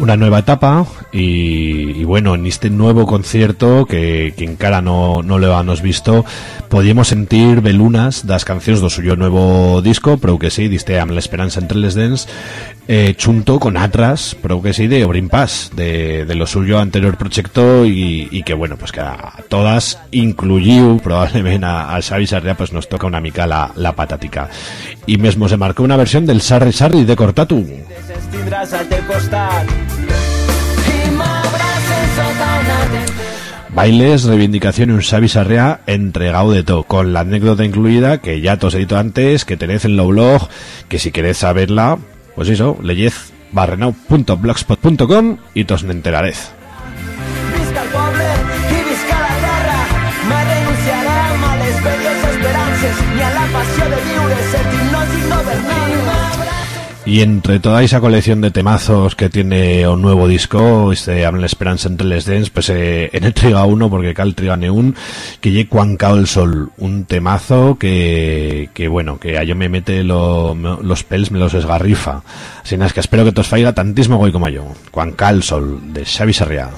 Speaker 4: Una nueva etapa y, y bueno, en este nuevo concierto que, que encara no, no lo hemos visto podíamos sentir velunas das cancións do suyo nuevo disco pero que sí, diste amb l'esperanza entre les dents eh, chunto con atras pero que sí, de Obrin Pass de, de lo suyo anterior proyecto y, y que bueno, pues que a todas incluyiu probablemente a, a Xavi Sarria pues nos toca una mica la, la patática. Y mesmo se marcó una versión del Sarri Sarri de Cortatu
Speaker 14: tindràs al teu costat i m'abraces sota una tempesta
Speaker 4: Bailes, reivindicación y un Xavi Sarria entregado de todo, con la anécdota incluida que ya os he dicho antes, que tenéis en lo blog, que si queréis saberla, pues eso, leyed barrenau.blogspot.com y tos me enteraréis.
Speaker 14: ni a la passió de ingovernables
Speaker 4: Y entre toda esa colección de temazos que tiene un nuevo disco, este Habla Esperanza entre les dents, pues eh, en el triga uno, porque cal triga un, que lle Cuancao el Sol, un temazo que, que bueno, que a yo me mete lo, me- los pels, me los esgarrifa. Así es que espero que te os faiga tantísimo goy como yo. Cuancao el Sol, de Xavi Sarriá.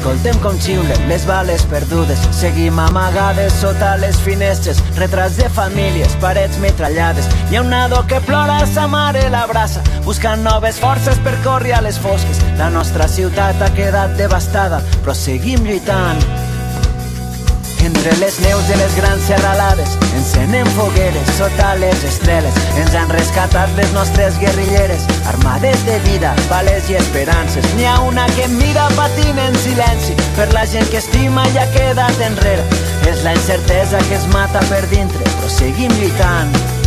Speaker 14: Escoltem com xiulen les bales perdudes. Seguim amagades sota les finestres, retrats de famílies, parets metrallades. Hi ha un nado que plora, sa mare l'abraça, buscant noves forces per córrer a les fosques. La nostra ciutat ha quedat devastada, però seguim lluitant. Entre les neus de les grans serralades encenem fogueres sota les estreles. Ens han rescatat les nostres guerrilleres, armades de vida, vales i esperances. N'hi ha una que mira patint en silenci per la gent que estima ha quedat enrere. És la incertesa que es mata per dintre, però seguim lluitant.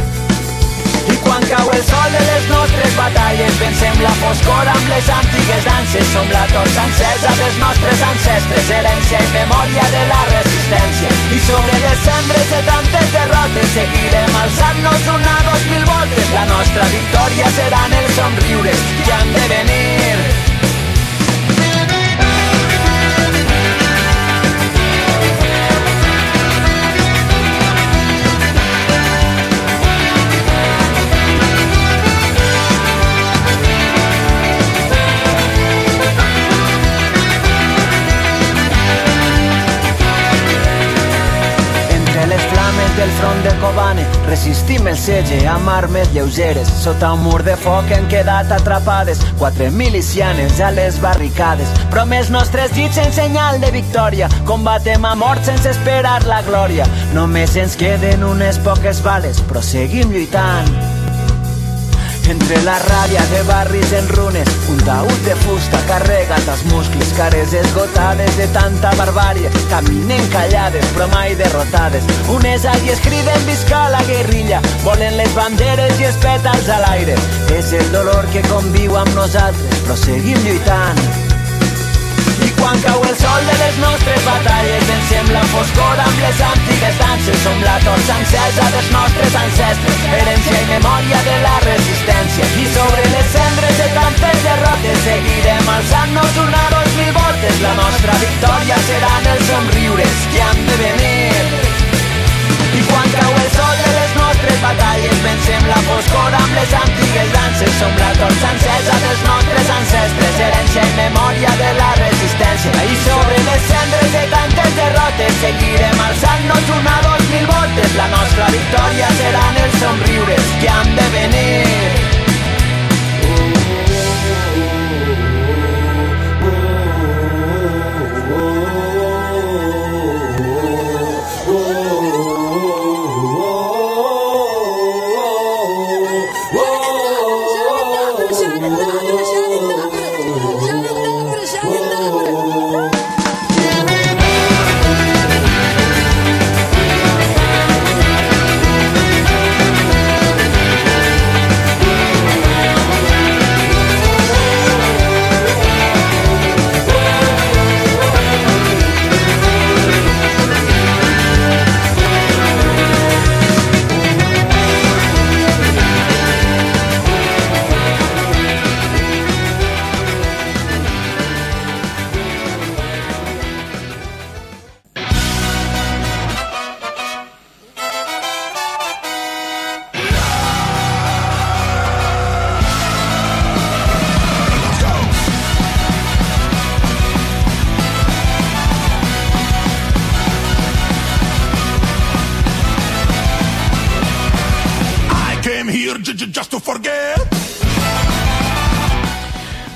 Speaker 14: Quan cau el sol de les nostres batalles. Vencem la foscor amb les antigues danses. Som la torxa encesa dels nostres ancestres. Herència i memòria de la resistència. I sobre les cendres de tantes derrotes seguirem alçant-nos una dos mil voltes. La nostra victòria seran els somriures que han de venir del front de Kobane resistim el setge amb armes lleugeres. Sota un mur de foc han quedat atrapades quatre milicianes a les barricades. Promès nostres dits en senyal de victòria. Combatem a mort sense esperar la glòria. Només ens queden unes poques bales, però seguim lluitant. Entre la ràbia de barris en runes, un taüt de fusta carregat als muscles, cares esgotades de tanta barbàrie, caminen callades però mai derrotades. Unes àguies criden visca la guerrilla, volen les banderes i els pètals a l'aire. És el dolor que conviu amb nosaltres, però seguim lluitant. Quan cau el sol de les nostres batalles vencem la foscor amb les antigues danses som la torxa encesa dels nostres ancestres herència i memòria de la resistència. I sobre les cendres de tantes derrotes seguirem alçant-nos una dos mil voltes la nostra victòria seran els somriures que han de venir. I quan cau el sol batalles vencem la foscor amb les antigues danses. Som la torxa encesa dels nostres ancestres herència i memòria de la resistència. I sobre les cendres de tantes derrotes seguirem alçant-nos una dos mil voltes. La nostra victòria seran els somriures que han de venir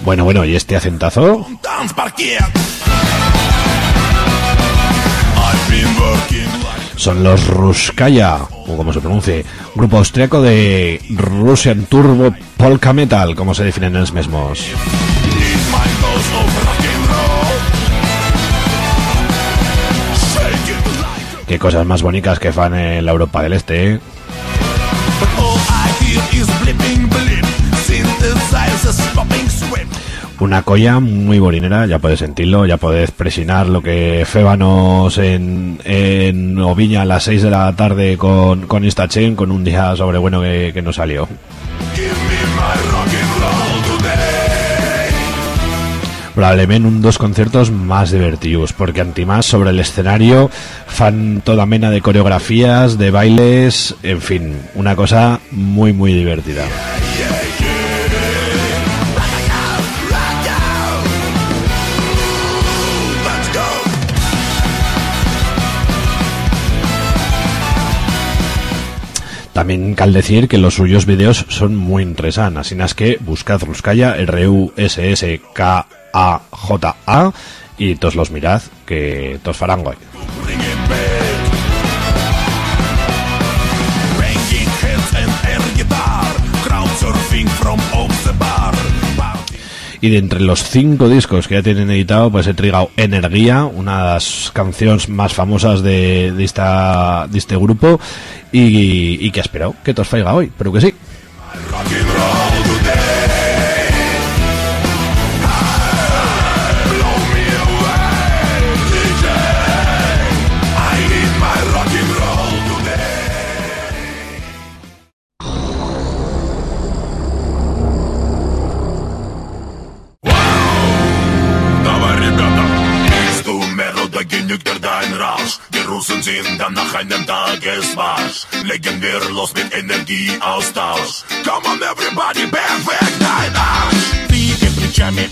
Speaker 4: Bueno, bueno, ¿y este acentazo? Son los Ruskaya, o como se pronuncie, un grupo austriaco de Russian Turbo Polka Metal, como se definen ellos mismos. Qué cosas más bonitas que fan en la Europa del Este, ¿eh? Una colla muy borinera, ya puedes sentirlo, ya puedes presionar lo que fébanos en, en Oviña a las 6 de la tarde con, con Instachen, con un día sobre bueno que, que nos salió. Probablemente un dos conciertos más divertidos, porque antimás sobre el escenario fan toda mena de coreografías, de bailes, en fin, una cosa muy muy divertida. También cal decir que los suyos vídeos son muy interesantes, así que buscad Ruskaya, R-U-S-S-K-A-J-A, y todos los mirad, que todos farán Entre los cinco discos que ya tienen editado, pues he trigado Energía, una de las canciones más famosas de, de, esta, de este grupo, y, y que espero que todos faiga hoy, pero que sí.
Speaker 15: Tagesmarsch. Legen wir los mit Energieaustausch. Come on, everybody, perfect dein Arsch. Двигай плечами,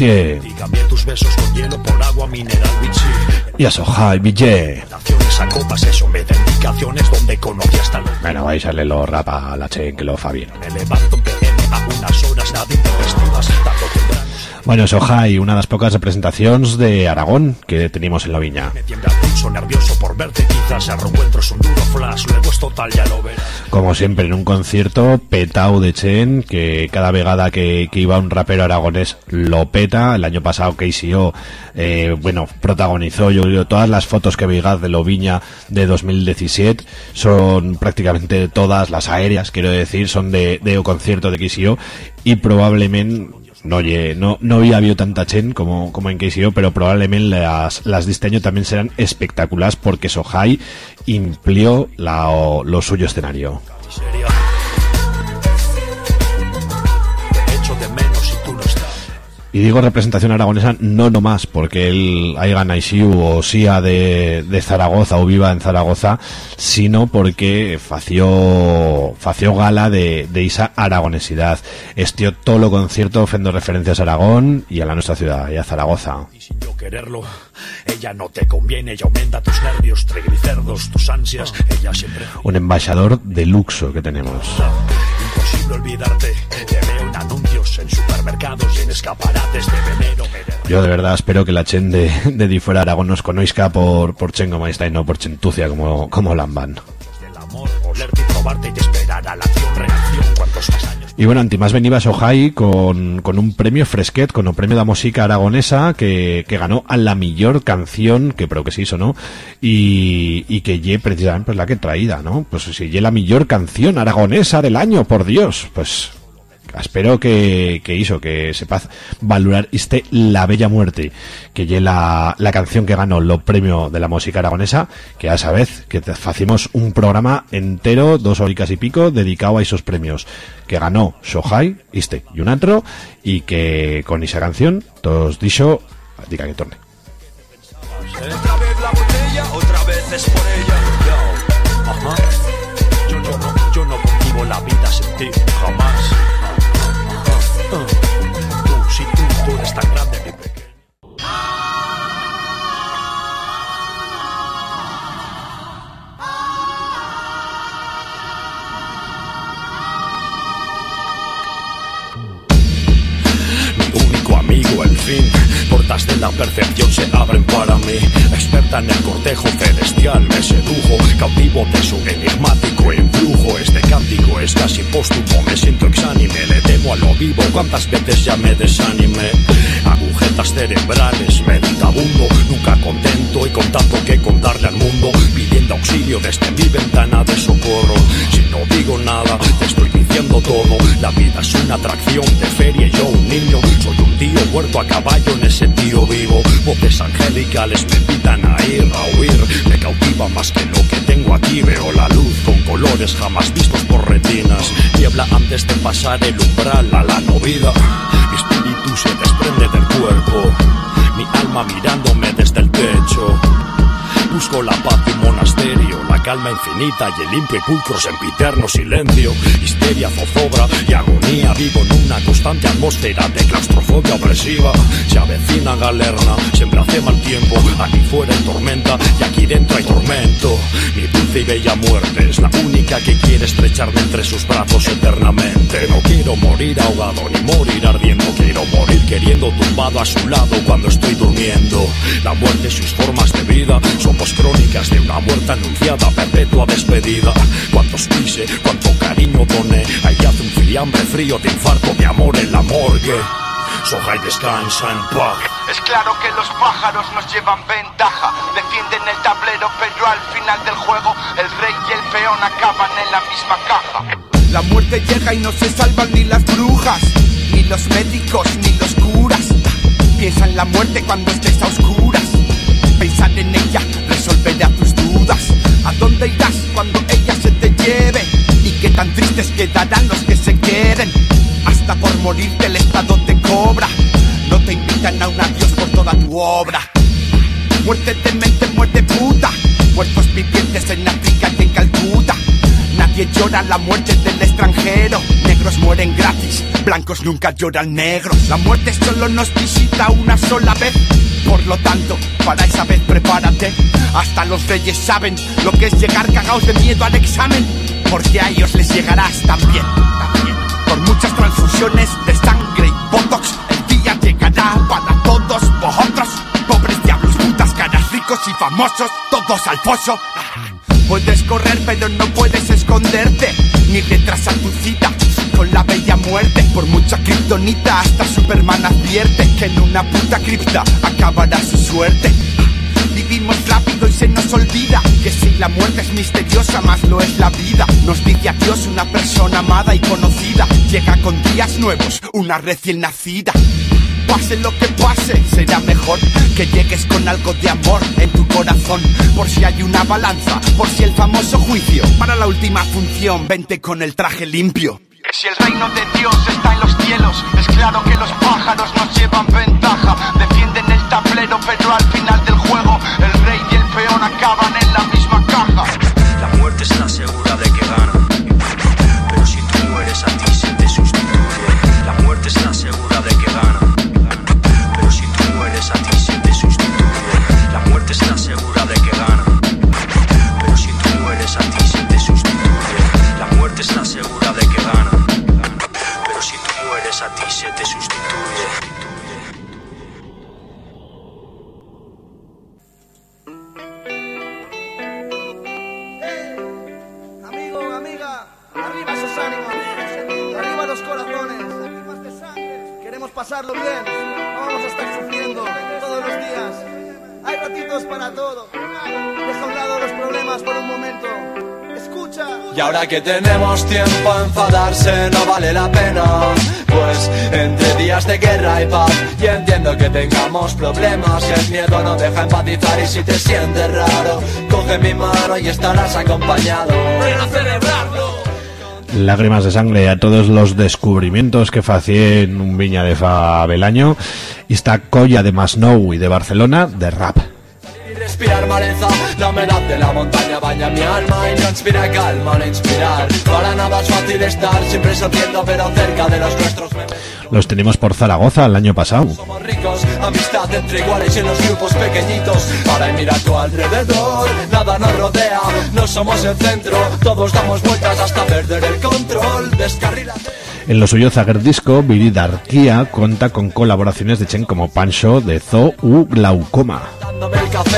Speaker 16: Y cambié tus besos con hielo por agua mineral, bichi.
Speaker 4: Y a
Speaker 16: copas, eso me da indicaciones donde conocí hasta los...
Speaker 4: Bueno, vais a lo rapa a la che que lo fa bien.
Speaker 16: Me levanto en PM a unas horas nada intempestivas, tanto temprano.
Speaker 4: Bueno, Sohai, una de las pocas representaciones de Aragón que tenemos en la Viña.
Speaker 16: Me tiembla el pulso nervioso por verte, quizás un duro flash, luego es total, ya lo verás.
Speaker 4: Como siempre, en un concierto petao de Chen, que cada vegada que, que iba un rapero aragonés lo peta. El año pasado KCO, eh, bueno, protagonizó, yo todas las fotos que veis de Loviña de 2017 son prácticamente todas las aéreas, quiero decir, son de, de concierto de KCO y probablemente no, no, no había habido tanta chen como, como en KCO, pero probablemente las, las de este año también serán espectaculares porque Sohai implió la, lo suyo escenario. Y digo representación aragonesa no nomás porque él haya nacido o sea de, de Zaragoza o viva en Zaragoza, sino porque fació, fació gala de, de esa aragonesidad. Estió todo lo concierto ofrendo referencias a Aragón y a la nuestra ciudad, y a Zaragoza.
Speaker 16: Y sin yo quererlo, ella no te conviene, ella aumenta tus nervios, triglicéridos, tus ansias, ella siempre...
Speaker 4: Un embajador de luxo que tenemos.
Speaker 16: Imposible olvidarte, anuncios, en supermercados y en escaparates de veneno.
Speaker 4: Yo de verdad espero que la chen de, de Di fuera Aragón nos conozca por, por Chengo Maestra y no por Chentucia como, como Lamban.
Speaker 16: Y la
Speaker 4: bueno, antimás venía Sohai con, con un premio fresquet, con un premio de música aragonesa que, que ganó a la mejor canción, que creo que sí sonó, y, y que ye precisamente pues la que traída, ¿no? Pues si ye la mejor canción aragonesa del año, por Dios, pues espero que, que hizo, que sepas valorar este La Bella Muerte, que ye la, la canción que ganó lo premio de la música aragonesa, que a esa vez que te hacemos un programa entero, dos horitas y pico, dedicado a esos premios, que ganó Sohai, este y un otro, y que con esa canción, todos dicho, diga que torne.
Speaker 7: La
Speaker 16: percepción se abren para mí. Experta en el cortejo celestial, me sedujo. Cautivo de su enigmático influjo. Este cántico es casi póstumo, me siento exánime. Le temo a lo vivo, cuántas veces ya me desanimé. Agujetas cerebrales, meditabundo. Nunca contento y con tanto que contarle al mundo. Pidiendo auxilio desde mi ventana de socorro. Si no digo nada, te estoy diciendo todo. La vida es una atracción de feria y yo un niño. Soy un tío muerto a caballo en ese tío vivo. Voces angelicales me invitan a ir, a huir. Me cautiva más que lo que tengo aquí. Veo la luz con colores jamás vistos por retinas. Niebla antes de pasar el umbral a la novida. Desprende del cuerpo. Mi alma mirándome desde el techo. Busco la paz la calma infinita y el limpio y pulcro sempiterno silencio. Histeria, zozobra y agonía. Vivo en una constante atmósfera de claustrofobia opresiva. Se avecina galerna, siempre hace mal tiempo. Aquí fuera hay tormenta y aquí dentro hay tormento. Mi dulce y bella muerte es la única que quiere estrecharme entre sus brazos eternamente. No quiero morir ahogado ni morir ardiendo. Quiero morir queriendo tumbado a su lado cuando estoy durmiendo. La muerte y sus formas de vida somos crónicas de una muerte anunciada, perpetua despedida. Cuántos quise, cuánto cariño doné. Ahí hace un filiambre frío de infarto de amor en la morgue. Soja y descansa en paz.
Speaker 7: Es claro que los pájaros nos llevan ventaja. Defienden el tablero, pero al final del juego el rey y el peón acaban en la misma caja. La muerte llega y no se salvan ni las brujas, ni los médicos, ni los curas. Piensa en la muerte cuando estés a oscuras. Dónde irás cuando ella se te lleve? Y qué tan tristes quedarán los que se queden. Hasta por morirte el Estado te cobra. No te invitan a un adiós por toda tu obra. Muerte de mente, muerte puta. Muertos vivientes en África y en Calcuta. Nadie llora la muerte del extranjero. Negros mueren gratis, blancos nunca lloran negros. La muerte solo nos visita una sola vez. Por lo tanto, para esa vez prepárate. Hasta los reyes saben lo que es llegar cagados de miedo al examen. Porque a ellos les llegarás también. también. Por muchas transfusiones de sangre y botox, el día llegará para todos vosotros. Pobres diablos, putas caras, ricos y famosos, todos al foso. Puedes correr pero no puedes esconderte. Ni retrasar tu cita con la bella muerte. Por mucha kriptonita hasta Superman advierte Que en una puta cripta acabará su suerte. Vivimos rápido y se nos olvida Que si la muerte es misteriosa más lo es la vida. Nos dice adiós una persona amada y conocida. Llega con días nuevos, una recién nacida Pase lo que pase, será mejor que llegues con algo de amor en tu corazón. Por si hay una balanza, por si el famoso juicio. Para la última función, vente con el traje limpio. Si el reino de Dios está en los cielos, es claro que los pájaros nos llevan ventaja. Defienden el tablero, pero al final del juego, el rey y el peón acaban
Speaker 12: ahora que tenemos tiempo a enfadarse no vale la pena Pues entre días de guerra y paz Y entiendo que tengamos problemas el miedo no deja empatizar Y si te sientes raro Coge mi mano y estarás acompañado
Speaker 6: Ven a celebrarlo.
Speaker 4: Lágrimas de sangre a todos los descubrimientos que facié en un viña de fa Belaño y esta colla de Masnou y de Barcelona de rap.
Speaker 12: Y respirar maleza La humedad de la montaña baña mi alma Y no inspira calma al inspirar Para nada es fácil estar Siempre sonriendo pero cerca de los nuestros
Speaker 4: Los tenemos por Zaragoza el año pasado.
Speaker 12: Somos ricos, amistad entre iguales y en los grupos pequeñitos. Ahora mira a tu alrededor, nada nos rodea, no somos el centro, todos damos vueltas hasta perder el control.
Speaker 4: En lo suyo Zager Disco, Viridarquía cuenta con colaboraciones de Chen como Pancho, de Zoo u Glaucoma.
Speaker 12: Dándome el café, o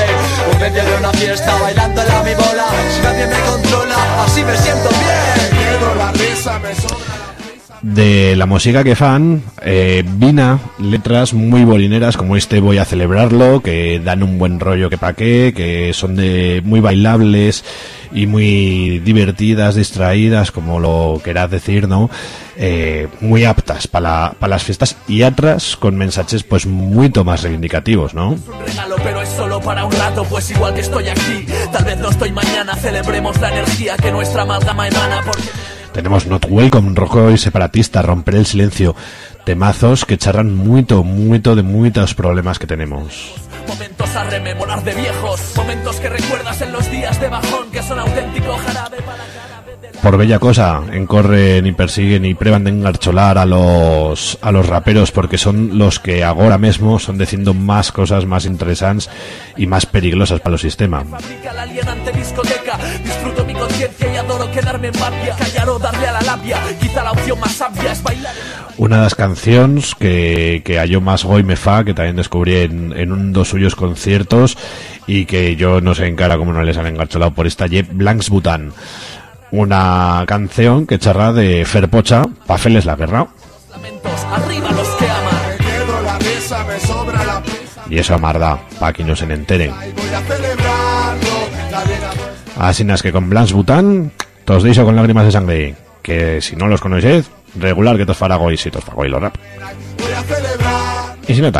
Speaker 12: medio de una fiesta, bailando la mi bola. Si nadie me controla, así me siento bien.
Speaker 7: Miedo, la risa me sobra.
Speaker 4: De la música que fan, eh, Vina, letras muy bolineras como este Voy a celebrarlo, que dan un buen rollo que pa' qué, que son de muy bailables y muy divertidas, distraídas, como lo querás decir, ¿no? Eh, muy aptas para las fiestas y otras con mensajes pues muy más reivindicativos, ¿no?
Speaker 6: Para un rato, pues igual que estoy aquí, tal vez no estoy mañana, celebremos la energía que nuestra amalgama emana.
Speaker 4: Tenemos Not Welcome, rojo y separatista, romper el silencio, temazos que charran mucho, mucho de muchos problemas que tenemos.
Speaker 6: Momentos a rememorar de viejos, momentos que recuerdas en los días de bajón, que son auténtico jarabe para
Speaker 4: Por bella cosa, encorren y persiguen y prueban de engarcholar a los a los raperos porque son los que ahora mismo son diciendo más cosas más interesantes y más peligrosas para el sistema.
Speaker 6: fabrica la discoteca. Disfruto mi conciencia y quedarme en papia. Callar o darle a la labia, quizá la opción más sabia es bailar. en-
Speaker 4: Una de las canciones que, que a yo más hoy me fa, que también descubrí en, en un dos suyos conciertos y que yo no sé en cara cómo no les han engarcholado por esta Jeb Blancs Bután. Una canción que charra de Ferpocha, pa' feles la guerra.
Speaker 6: Lamentos, arriba los que aman.
Speaker 7: Miedo, la risa me sobra la prisa.
Speaker 4: Y eso amarda, pa' que no se enteren. Así es que con Blancs Bután, tos dicho con lágrimas de sangre. Que si no los conocéis, regular que tos farago y si tos fago y lo rap.
Speaker 7: voy a celebrar.
Speaker 4: Y si no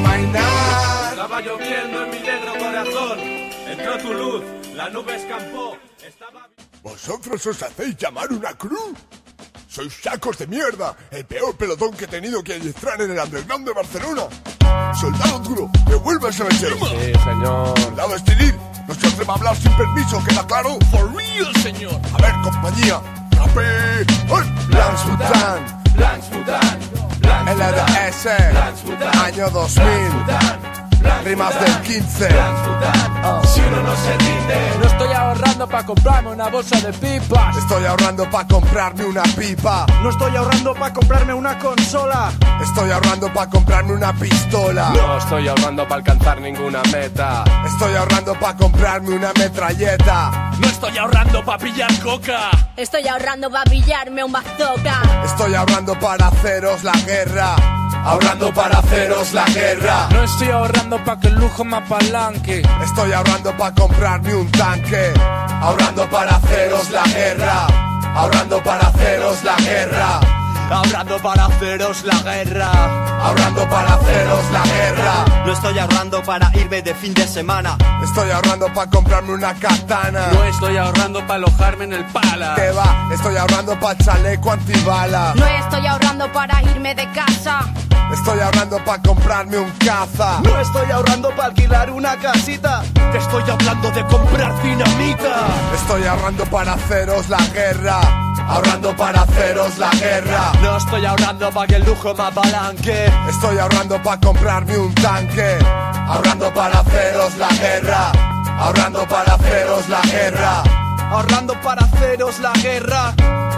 Speaker 7: mainar.
Speaker 1: Estaba lloviendo en mi negro corazón. Muestra tu luz, la nube escampó.
Speaker 17: ¿Vosotros os hacéis llamar una cruz? Sois sacos de mierda, el peor pelotón que he tenido que adiestrar en el underground de Barcelona. Soldado duro, devuelve ese mechero.
Speaker 18: Sí, señor.
Speaker 17: Soldado estilil, no se atreva a hablar sin permiso, ¿queda claro? For real, señor. A ver, compañía, rape. ¡Ay! Blancs Bután,
Speaker 1: Blancs Bután,
Speaker 17: LDS, año 2000. Rimas del 15.
Speaker 1: Si uno no se rinde,
Speaker 18: No estoy ahorrando para comprarme una bolsa de pipas.
Speaker 17: Estoy ahorrando para comprarme una pipa.
Speaker 19: No estoy ahorrando para comprarme una consola.
Speaker 17: Estoy ahorrando para comprarme una pistola.
Speaker 18: No estoy ahorrando para alcanzar ninguna meta.
Speaker 17: Estoy ahorrando para comprarme una metralleta.
Speaker 18: No estoy ahorrando para pillar coca.
Speaker 20: Estoy ahorrando para pillarme un bazooka.
Speaker 17: Estoy ahorrando para haceros la guerra. Ahorrando para haceros la guerra.
Speaker 18: No estoy ahorrando para que el lujo me apalanque.
Speaker 17: Estoy ahorrando para comprarme un tanque. Ahorrando para haceros la guerra. Ahorrando para haceros la guerra.
Speaker 10: Ahorrando para haceros la guerra.
Speaker 17: Ahorrando para haceros la guerra.
Speaker 10: No estoy ahorrando para irme de fin de semana.
Speaker 17: Estoy ahorrando para comprarme una katana.
Speaker 18: No estoy ahorrando para alojarme en el pala.
Speaker 17: Que va, estoy ahorrando para chaleco antibala.
Speaker 20: No estoy ahorrando para irme de casa.
Speaker 17: Estoy ahorrando para comprarme un caza.
Speaker 19: No estoy ahorrando para alquilar una casita.
Speaker 10: Te estoy hablando de comprar dinamita.
Speaker 17: Estoy ahorrando para haceros la guerra. Ahorrando para haceros la guerra.
Speaker 10: No estoy ahorrando para que el lujo me apalanque.
Speaker 17: Estoy ahorrando para comprarme un tanque. Ahorrando para haceros la guerra. Ahorrando para haceros la guerra.
Speaker 19: Ahorrando para haceros la guerra.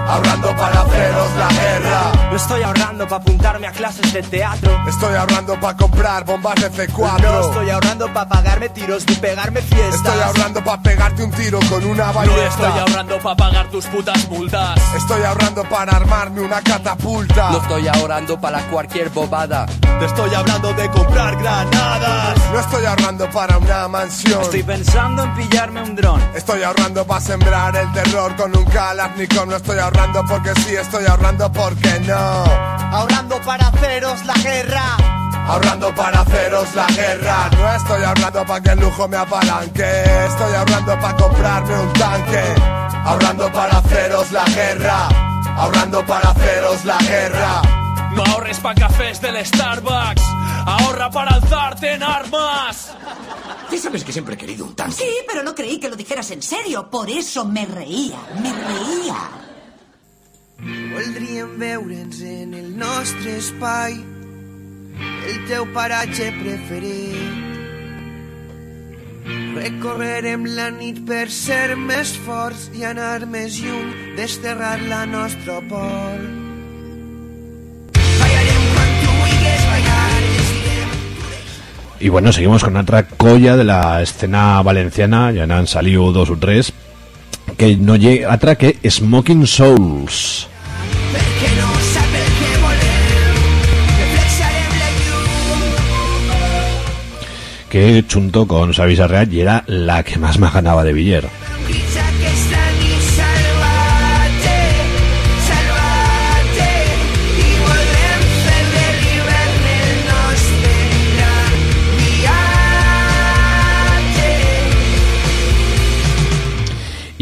Speaker 17: Ahorrando para haceros la guerra.
Speaker 10: No estoy ahorrando para apuntarme a clases de teatro.
Speaker 17: Estoy ahorrando para comprar bombas de C4.
Speaker 10: No estoy ahorrando para pagarme tiros ni pegarme fiestas.
Speaker 17: Estoy ahorrando para pegarte un tiro con una
Speaker 18: No
Speaker 17: ballesta.
Speaker 18: estoy ahorrando para pagar tus putas multas.
Speaker 17: Estoy ahorrando para armarme una catapulta.
Speaker 10: No estoy ahorrando para cualquier bobada. Te estoy hablando de comprar granadas.
Speaker 17: No estoy ahorrando para una mansión.
Speaker 2: Estoy pensando en pillarme un dron.
Speaker 17: Estoy ahorrando para sembrar el terror con un Kalashnikov. No estoy ahorrando porque sí, estoy ahorrando porque no.
Speaker 10: Ahorrando para haceros la guerra.
Speaker 17: Ahorrando para haceros la guerra. No estoy ahorrando para que el lujo me apalanque. Estoy ahorrando para comprarme un tanque. Ahorrando para haceros la guerra. Ahorrando para haceros la guerra.
Speaker 18: No ahorres para cafés del Starbucks. Ahorra para alzarte en armas.
Speaker 21: Ya sabes que siempre he querido un tanque.
Speaker 22: Sí, pero no creí que lo dijeras en serio. Por eso me reía, me reía.
Speaker 23: Voldríem veure'ns en el nostre espai, el teu paratge preferit. Recorrerem la nit per ser més forts i anar més lluny, desterrar la nostra por.
Speaker 4: Y bueno, seguimos con otra colla de la escena valenciana, ya han salido dos o tres, que no llega otra que Smoking Souls.
Speaker 23: Que
Speaker 4: junto con Xavi Sarreat y era la que más me ganaba de Villar.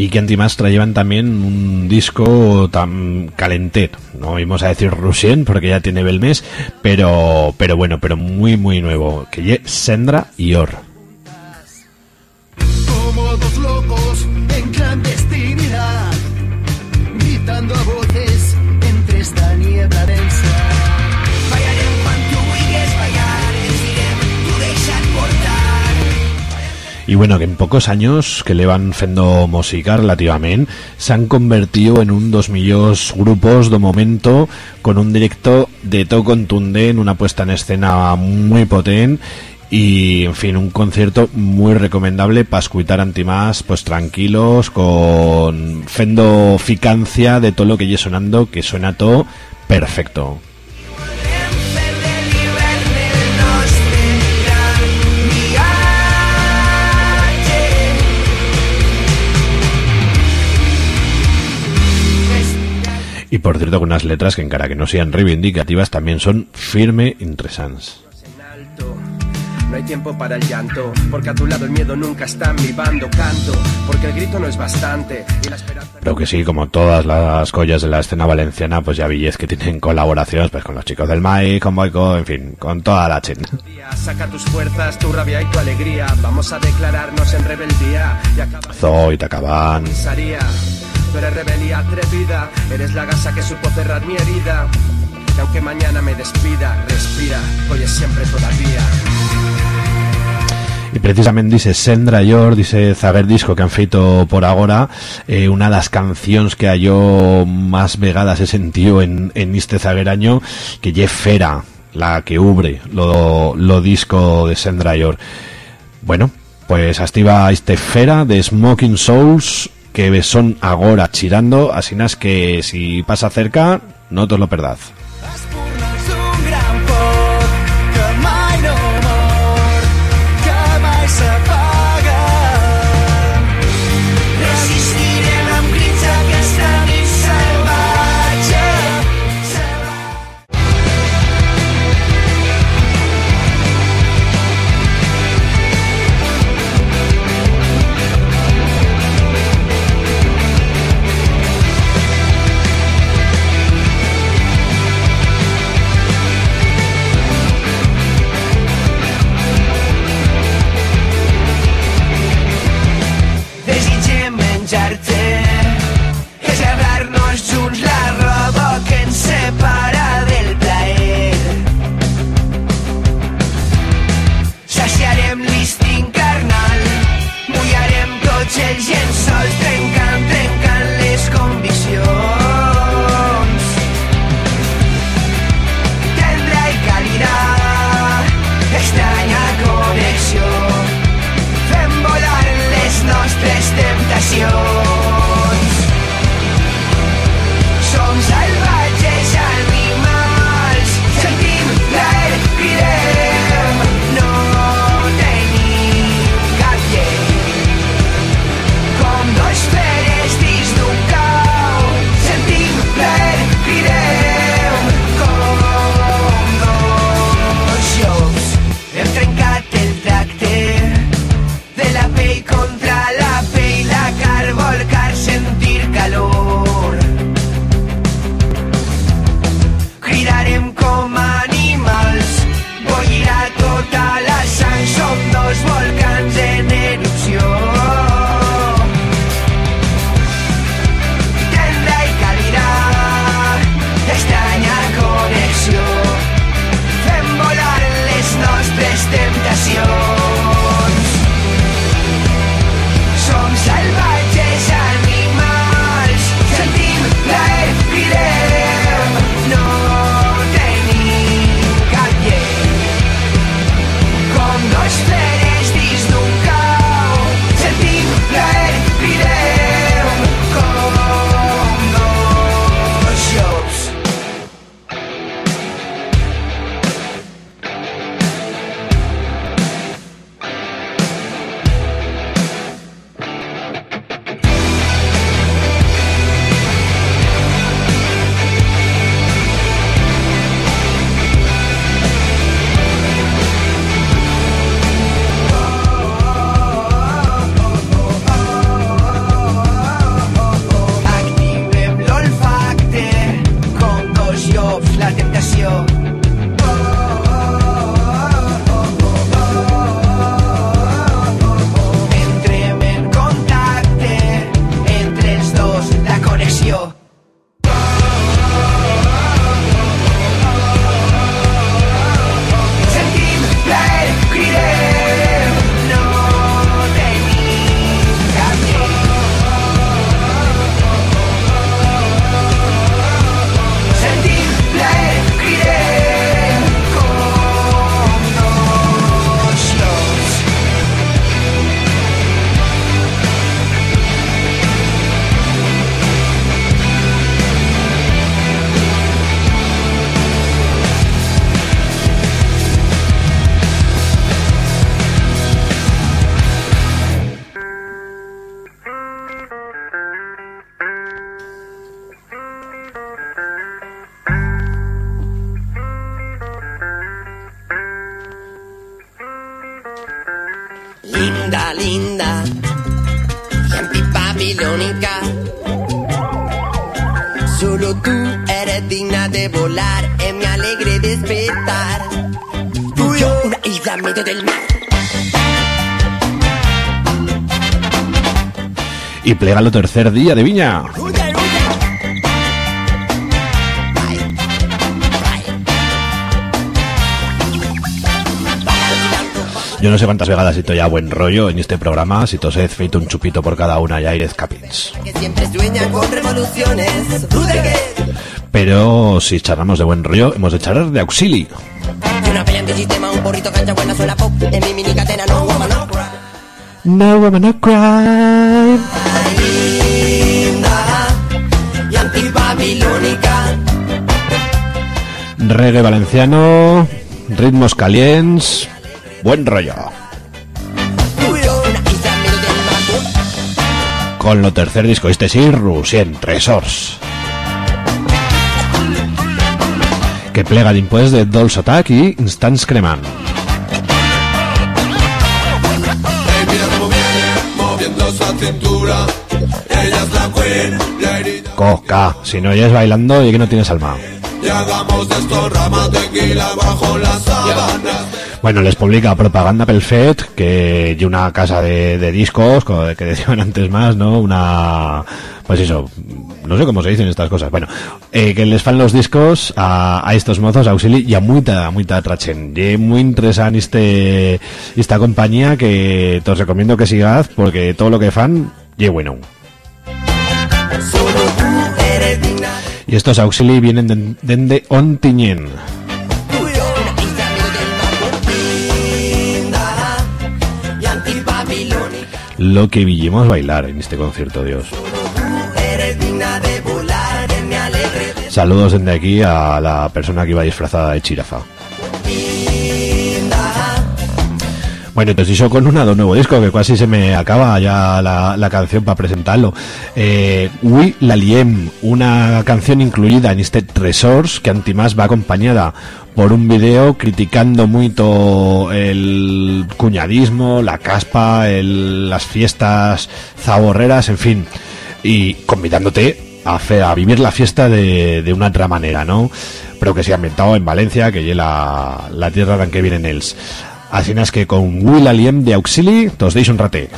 Speaker 4: Y que Antimás traían también un disco tan calentet, no íbamos a decir Rusien porque ya tiene Belmes, pero, pero bueno, pero muy muy nuevo, que lle Sendra y Or. Y bueno, que en pocos años que le van fendo música relativamente, se han convertido en un dos millos grupos de momento con un directo de todo contundente, una puesta en escena muy potente y en fin, un concierto muy recomendable para escuchar antimás, pues tranquilos, con fendo ficancia de todo lo que lleve sonando, que suena todo perfecto. Por cierto, con unas letras que, en cara que no sean reivindicativas, también son firme interesantes.
Speaker 13: No hay tiempo para el llanto, porque a tu lado el miedo nunca está en mi bando. Canto, porque el grito no es bastante. Y la esperanza
Speaker 23: Creo que sí, como todas las collas de la escena valenciana, pues ya villez que tienen colaboraciones pues con los chicos del MAI, con Boico, en fin, con toda la chen.
Speaker 13: saca tus fuerzas, tu rabia y tu alegría. Vamos a declararnos en rebeldía y acaba
Speaker 23: Zoe.
Speaker 13: Tú eres rebelía atrevida, eres la gasa que supo cerrar mi herida. Y aunque mañana me despida, respira, hoy es siempre todavía.
Speaker 23: Y precisamente dice Sendra Yor, dice Zaguer Disco que han feito por agora eh, una de las canciones que yo más vegadas he sentido en, en este Zaguer año que lle Fera, la que ubre lo, lo disco de Sendra Yor. Bueno, pues activa este Fera de Smoking Souls que son agora chirando, así nas que si pasa cerca, no te lo perdad.
Speaker 24: Y
Speaker 4: plega lo tercer día de Viña. Yo no sé cuántas vegadas he ya buen rollo en este programa, si tos he feito un chupito por cada una y aires capins. Pero si charlamos de buen rollo, hemos de charlar de auxili. No woman, no cry. Reggae valenciano, ritmos calients, buen rollo. Con lo tercer disco, este sí, Rusien Tresors. Que plega d'impuestos de Dolls Attack y Instants Cremant. Coca, si no oyes bailando y que no tienes alma.
Speaker 1: Y hagamos de tequila bajo las sábanas.
Speaker 4: Bueno, les publica propaganda pel fet que hay una casa de, de discos, co- que decían antes más, ¿no? Una... Pues eso, no sé cómo se dicen estas cosas. Bueno, eh, que les fan los discos a, a estos mozos, a Auxili, y a muita, muita trachen. Y muy interesante este, esta compañía que te os recomiendo que sigas porque todo lo que fan, y bueno. Y estos Auxili vienen de, de
Speaker 24: antibabilónica.
Speaker 4: Lo que villemos bailar en este concierto, Dios. Saludos desde aquí a la persona que iba disfrazada de chirafa. Bueno, entonces hizo con una de un nuevo disco que casi se me acaba ya la, la canción para presentarlo. Eh, Oui la Liem, una canción incluida en este Tresors que antimás va acompañada por un video criticando mucho el cuñadismo, la caspa, el- las fiestas zaborreras, en fin, y convidándote a, fe- a vivir la fiesta de, de una otra manera, ¿no? Pero que se ha ambientado en Valencia, que es la, la tierra de en que vienen ells. Así es que con Will Aliem de Auxili, tos deis un rate.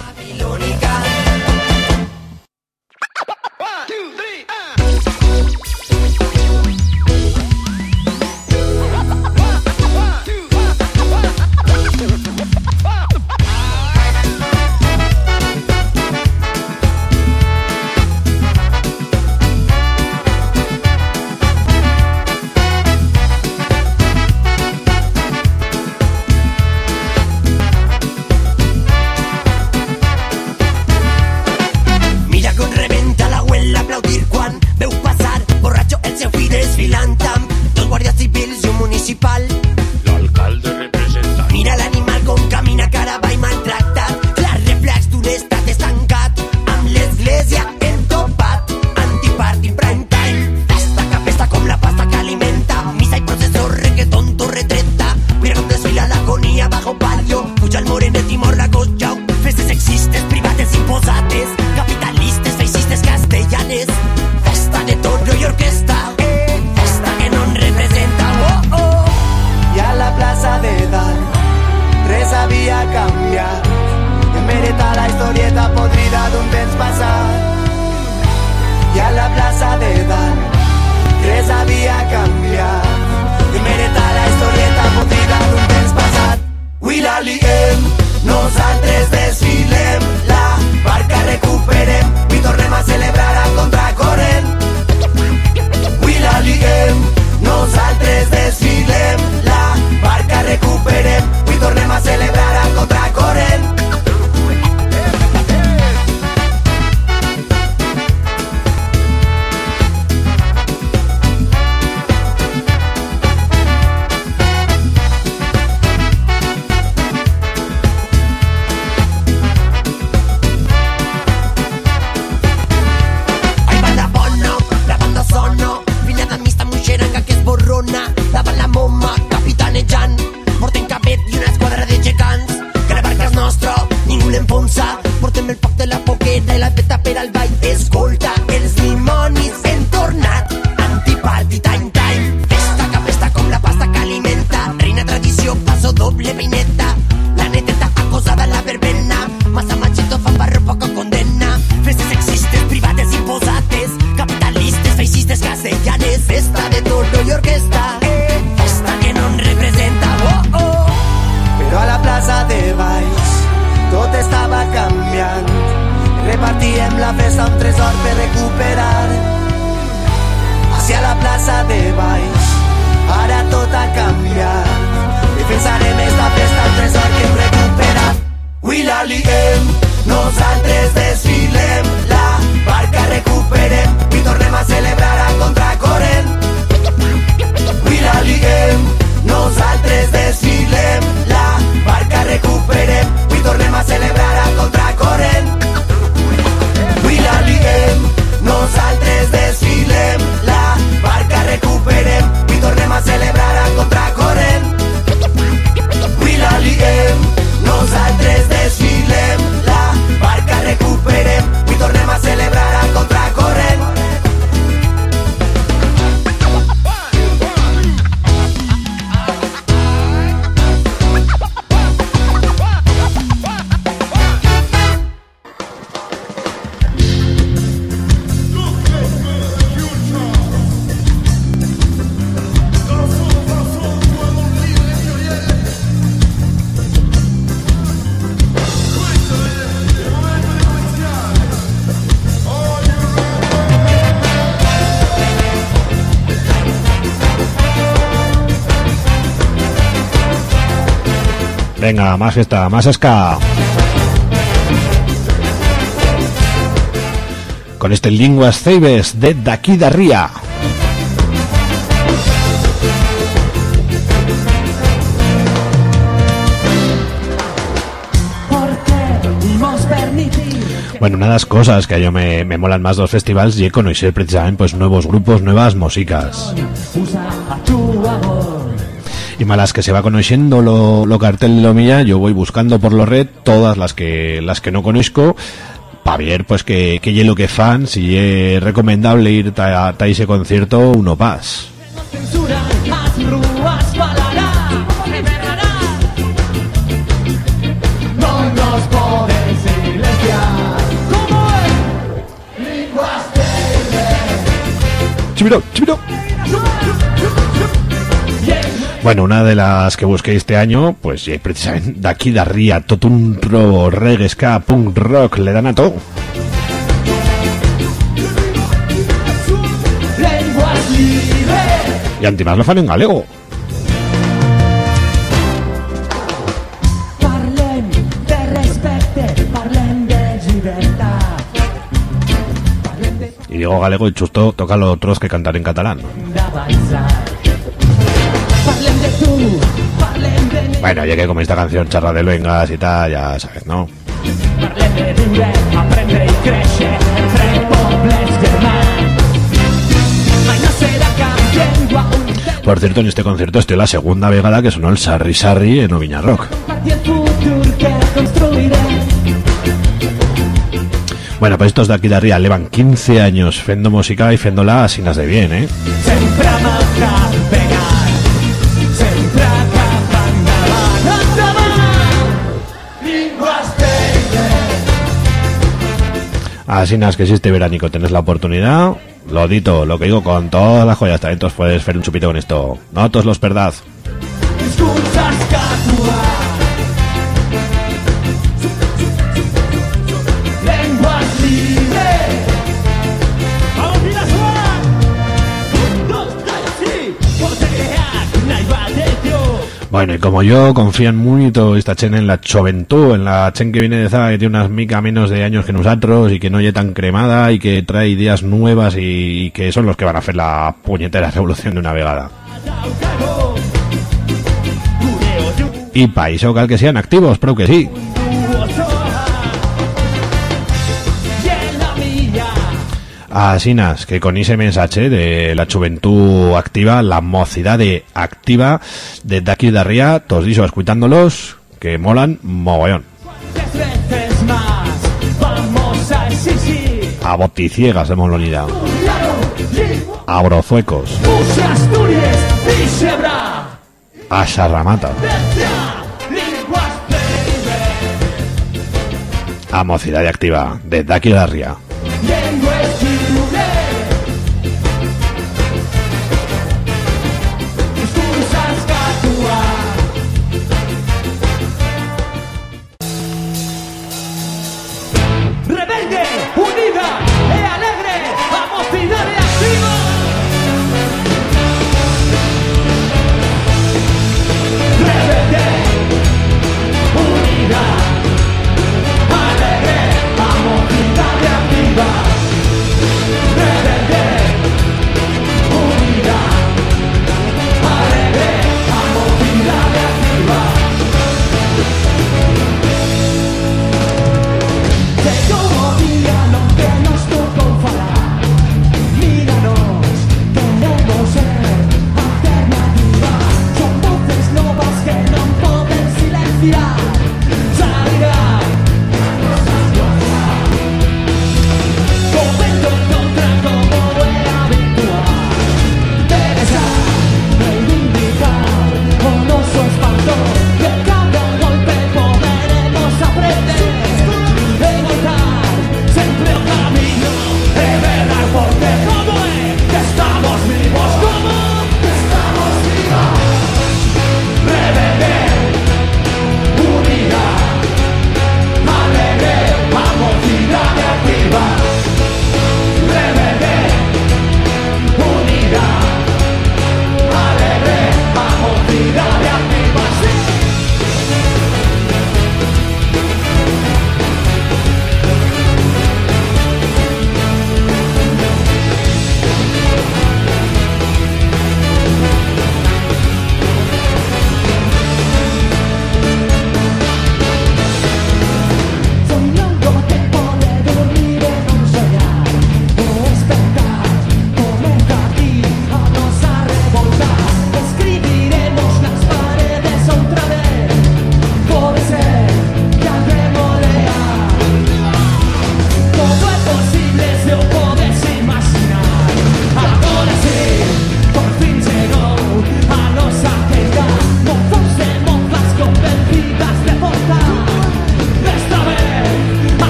Speaker 4: Más fiesta, más ska. Con este Linguas Ceibes de Daqui da Ría. Bueno, una de las cosas que a yo me, me molan más los festivales y conocer precisamente pues nuevos grupos, nuevas músicas. Y malas que se va conociendo lo, cartel de lo mía, yo voy buscando por lo red todas las que las que no conozco para ver pues que, que ye lo que fan, si es recomendable ir a, ese concierto uno pas.
Speaker 1: Censura, as
Speaker 4: Bueno, una de las que busqué este año, pues eh, precisamente de aquí de arriba, todo un robo, reggae, ska, punk rock, le dan a todo. Y antimás lo fan en galego. Y digo galego y chusto, toca los otros que cantar en catalán. Bueno, ya que como esta canción charra de luengas y tal, ya sabes, ¿no? Por cierto, en este concierto estoy la segunda vegada que sonó el Sarri Sarri en Oviña Rock. Bueno, pues estos de aquí de arriba llevan 15 años fendo música y fendola asinas de bien, ¿eh? Asinas que si este veránico tenés la oportunidad, lo dito, lo que digo con todas las joyas talentos puedes hacer un chupito con esto. No todos los perdad. Bueno, y como yo confían mucho esta chen en la juventud, en la chen que viene de Zaga, que tiene unas mica menos de años que nosotros y que no es tan cremada y que trae ideas nuevas y, que son los que van a hacer la puñetera revolución de una vegada. Y país o cal que sean activos, pero que sí. A Asinas, que con ese mensaje de la juventud activa, la mocidad de activa, desde aquí de arriba, todos dicho, escuchándolos, que molan mogollón.
Speaker 1: A,
Speaker 4: boticiegas hemos
Speaker 1: lo unidad.
Speaker 4: A brozuecos. A charramata. A mocidad activa,
Speaker 25: desde aquí de.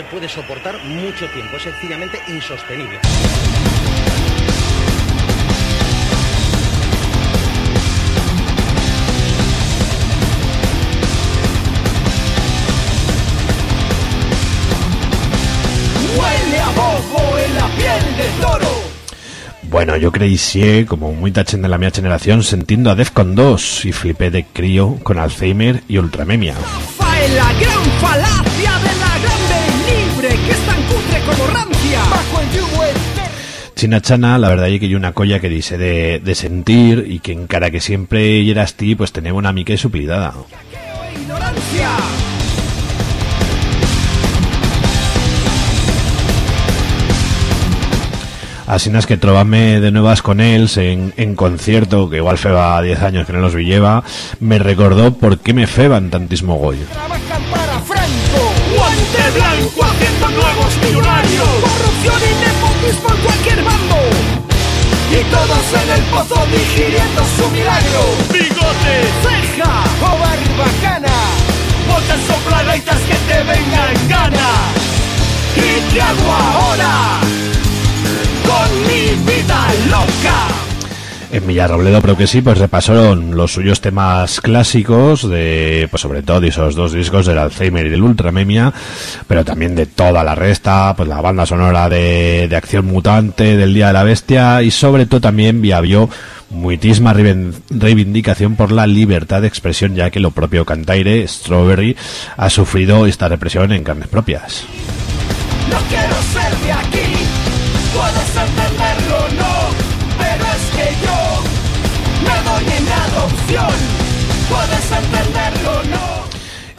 Speaker 26: se puede soportar mucho tiempo, es sencillamente insostenible.
Speaker 4: Bueno, yo crecí, como muy tachen de la mía generación, sentiendo a Defcon 2 y flipé de crío con Alzheimer y ultramemia.
Speaker 1: La
Speaker 4: China Chana, la verdad es que hay una colla que dice de, sentir y que en cara que siempre eras ti, pues tenemos una mica de
Speaker 1: suplidada.
Speaker 4: Así es que trovadme de nuevas con él en, concierto, que igual feba 10 años que no los vi lleva, me recordó por qué me feban tantísimo goy.
Speaker 15: Trabajan para Franco, guante blanco haciendo nuevos millonarios, corrupción y y todos en el pozo digiriendo su milagro. Bigote, ceja o barbacana. Botas sopladaitas que te vengan gana. ¿Y qué hago ahora? Con mi vida loca.
Speaker 4: En Villarrobledo, creo que sí, pues repasaron los suyos temas clásicos de, pues sobre todo esos dos discos del Alzheimer y del Ultramemia, pero también de toda la resta, pues la banda sonora de, de Acción Mutante, del Día de la Bestia y sobre todo también vio muitísima reivindicación por la libertad de expresión, ya que lo propio Cantaire, Strawberry, ha sufrido esta represión en carnes propias.
Speaker 15: No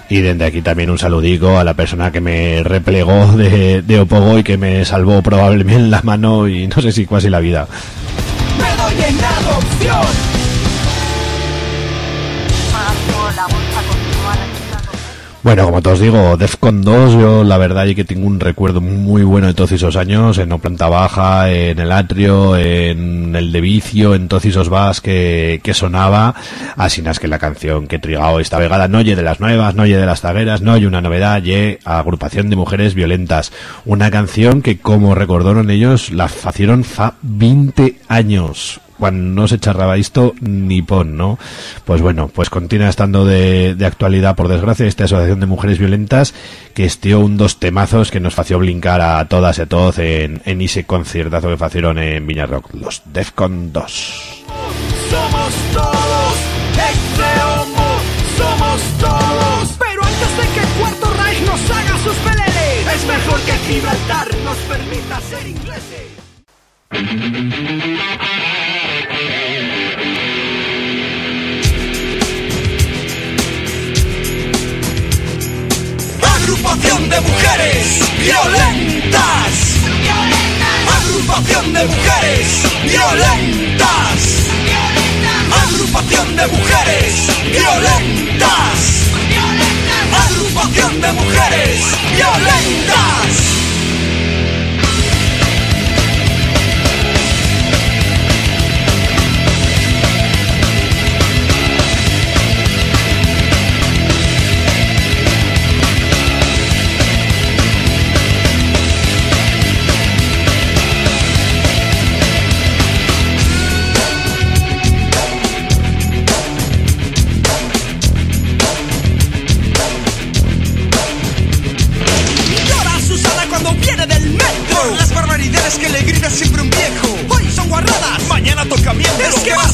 Speaker 4: Y desde aquí también un saludico a la persona que me replegó de, de Opogo y que me salvó probablemente la mano y no sé si casi la vida.
Speaker 15: Me doy en adopción.
Speaker 4: Bueno, como todos digo, Defcon 2, yo la verdad y que tengo un recuerdo muy bueno de todos esos años, en No Planta Baja, en el Atrio, en el de Vicio, en todos esos bas que, que sonaba, así es que la canción que trigao esta vegada no oye de las nuevas, no oye de las zagueras, no oye una novedad, ye agrupación de mujeres violentas, una canción que como recordaron ellos, la facieron fa 20 años, cuando no se charraba esto ni pon, ¿no? Pues bueno, pues continúa estando de, actualidad, por desgracia, esta Asociación de Mujeres Violentas, que estió un dos temazos que nos fació blincar a todas y a todos en, ese conciertazo que facieron en Viña Rock, los Defcon 2.
Speaker 15: Somos todos ex homo, somos todos. Pero antes de que el Cuarto Reich nos haga sus peleles, es mejor que Gibraltar nos permita ser ingleses.
Speaker 27: De mujeres violentas. Agrupación de mujeres violentas. Agrupación de mujeres violentas. Agrupación de mujeres violentas. Siempre un viejo.
Speaker 15: Hoy son guarradas.
Speaker 27: Mañana toca miembro.
Speaker 15: Es que vas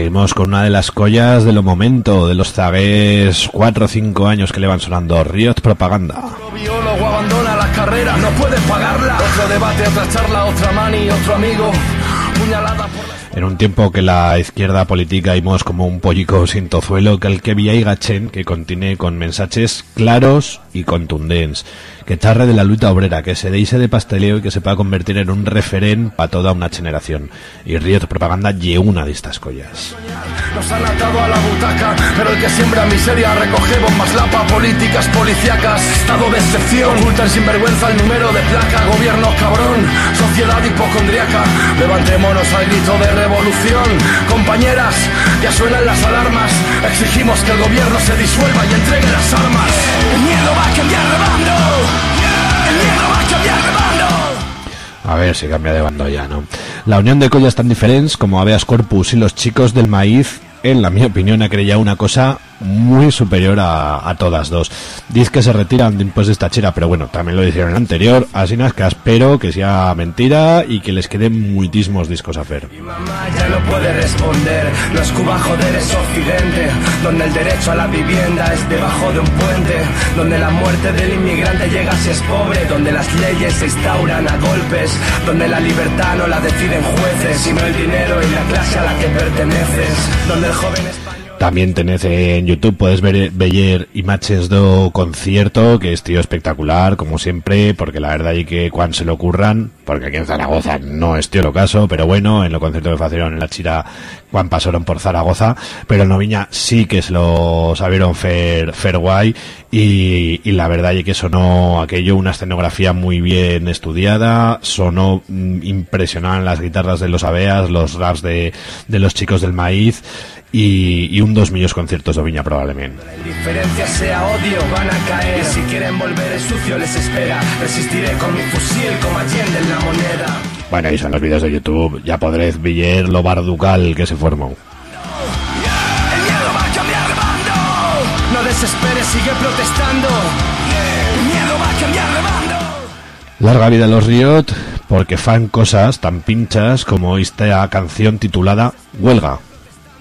Speaker 4: seguimos con una de las collas de lo momento, de los zagués 4 o 5 años que le van sonando, Riot Propaganda.
Speaker 13: biólogo abandona la carrera, no puede pagarla. Otro debate, otra charla, otra mani, otro amigo, puñalada por la...
Speaker 4: En un tiempo que la izquierda política imos como un pollico sin tozuelo, que el que gachen, que continúe con mensajes claros y contundentes, que charre de la lucha obrera, que se deise de pasteleo y que se pueda convertir en un referente para toda una generación. Y Riot Propaganda lle una de estas collas.
Speaker 13: Nos han atado a la butaca, pero el que siembra miseria recoge bombas lapa, políticas policíacas, estado de excepción, ocultan sin vergüenza el número de placa, gobierno cabrón, sociedad hipocondriaca, levantémonos al grito de revolución, compañeras, ya suenan las alarmas, exigimos que el gobierno se disuelva y entregue las armas. El miedo va a cambiar de bando, el miedo va a cambiar de bando.
Speaker 4: A ver si cambia de bando ya, ¿no? La unión de collas tan diferentes como Aveas Corpus y los chicos del maíz, en la mi opinión, ha creado una cosa muy superior a, a todas dos. Dice que se retiran después de esta chera, pero bueno, también lo dijeron en el anterior, así es que espero que sea mentira y que les queden muitísimos discos a hacer.
Speaker 13: Mamá ya no puede responder, no es Cuba, joder, es Occidente, donde el derecho a la vivienda es debajo de un puente, donde la muerte del inmigrante llega si es pobre, donde las leyes se instauran a golpes, donde la libertad no la deciden jueces, sino el dinero y la clase a la que perteneces, donde el joven español...
Speaker 4: También tenés en YouTube, puedes ver ver imágenes do concierto, que es tío espectacular, como siempre, porque la verdad y que cuando se lo ocurran, porque aquí en Zaragoza no es tío lo caso, pero bueno, en lo concierto que hicieron en la Chira, cuando pasaron por Zaragoza, pero en Noviña sí que se lo sabieron fer, fer guay, y, y la verdad y que sonó aquello una escenografía muy bien estudiada, sonó mm, impresionante las guitarras de los Aveas, los raps de, de los chicos del maíz, y, y un dos millones conciertos de Viña probablemente.
Speaker 13: La indiferencia sea odio, van a caer. Si quieren volver el sucio les espera. Resistiré con mi fusil como Allende en la moneda.
Speaker 4: Bueno, y son los vídeos de YouTube, ya podréis ver lo barducal que se formó.
Speaker 13: El miedo va a cambiar de bando. No desesperes, sigue protestando. El miedo va a cambiar de bando.
Speaker 4: Larga vida a los Riot, porque fan cosas tan pinchas como esta canción titulada Huelga,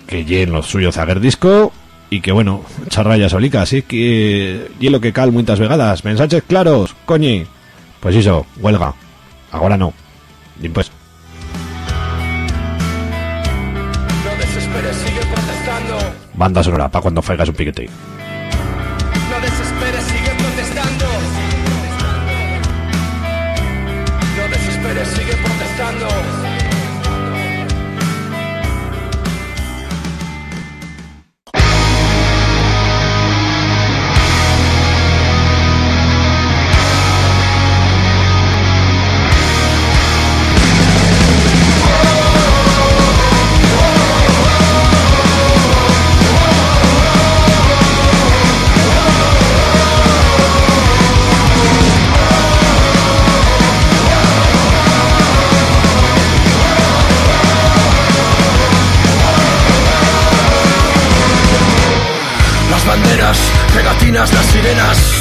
Speaker 4: que en lo suyo Zager Disco y que bueno, charraya solica, así que hielo que cal muchas vegadas, mensajes claros, coñi. Pues eso, huelga. Ahora no. Bien pues.
Speaker 13: No desesperes.
Speaker 4: Banda sonora para cuando faigas un piquete.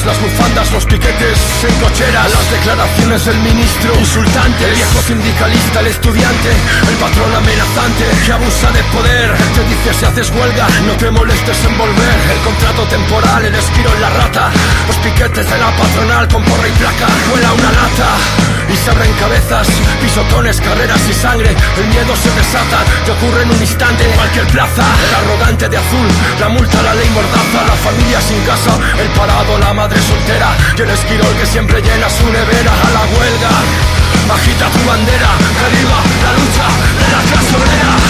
Speaker 13: Las bufandas, los piquetes en cocheras, las declaraciones del ministro insultante, el viejo sindicalista, el estudiante, el patrón amenazante que abusa de poder, el que dice si haces huelga no te molestes en volver, el contrato temporal,
Speaker 28: piquetes de la patronal con porra y placa. Vuela una lata y se abren cabezas, pisotones, carreras y sangre. El miedo se desata, te ocurre en un instante en cualquier plaza. El arrogante de azul, la multa, la ley mordaza, la familia sin casa, el parado, la madre soltera y el esquirol que siempre llena su nevera a la huelga. Agita tu bandera, que viva la lucha de la clase obrera.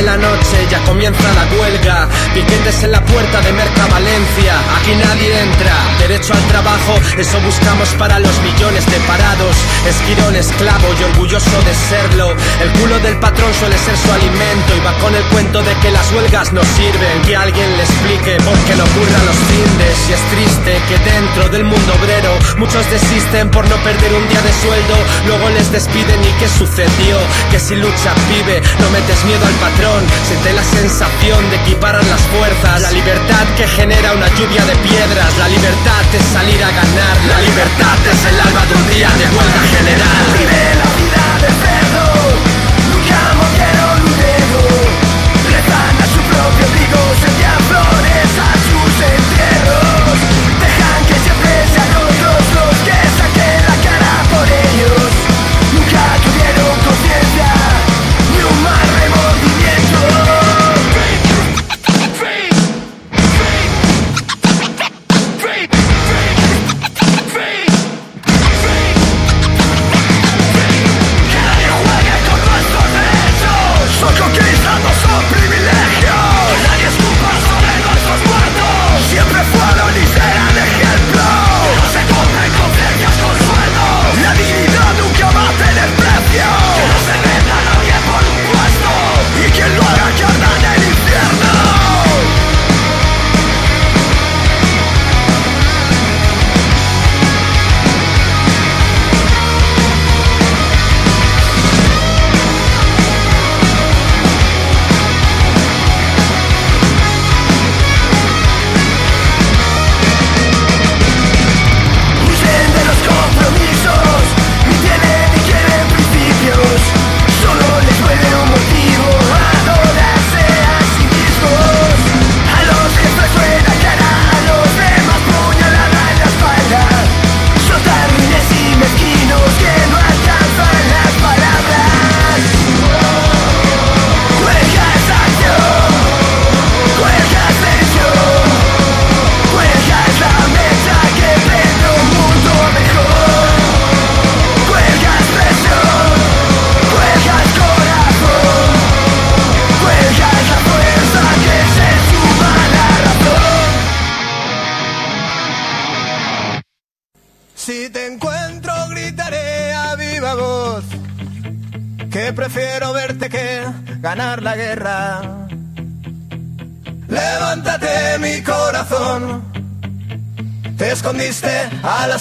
Speaker 13: De la
Speaker 29: noche ya comienza la huelga. Piquetes en la puerta de Merca Valencia Aquí nadie entra. Derecho al trabajo, eso buscamos para los millones de parados. Esquirón, esclavo y orgulloso de serlo. El culo del patrón suele ser su alimento Y va con el cuento de que las huelgas no sirven. Que alguien le explique por qué no ocurran los findes Y es triste que dentro del mundo obrero Muchos desisten por no perder un día de sueldo. Luego les despiden y ¿qué sucedió? Que si lucha pibe, no metes miedo al patrón Siente la sensación de equiparar las fuerzas. La libertad que genera una lluvia de piedras. La libertad es salir a ganar. La libertad es el alba de un día de huelga general.
Speaker 13: Vive la vida de cerdo,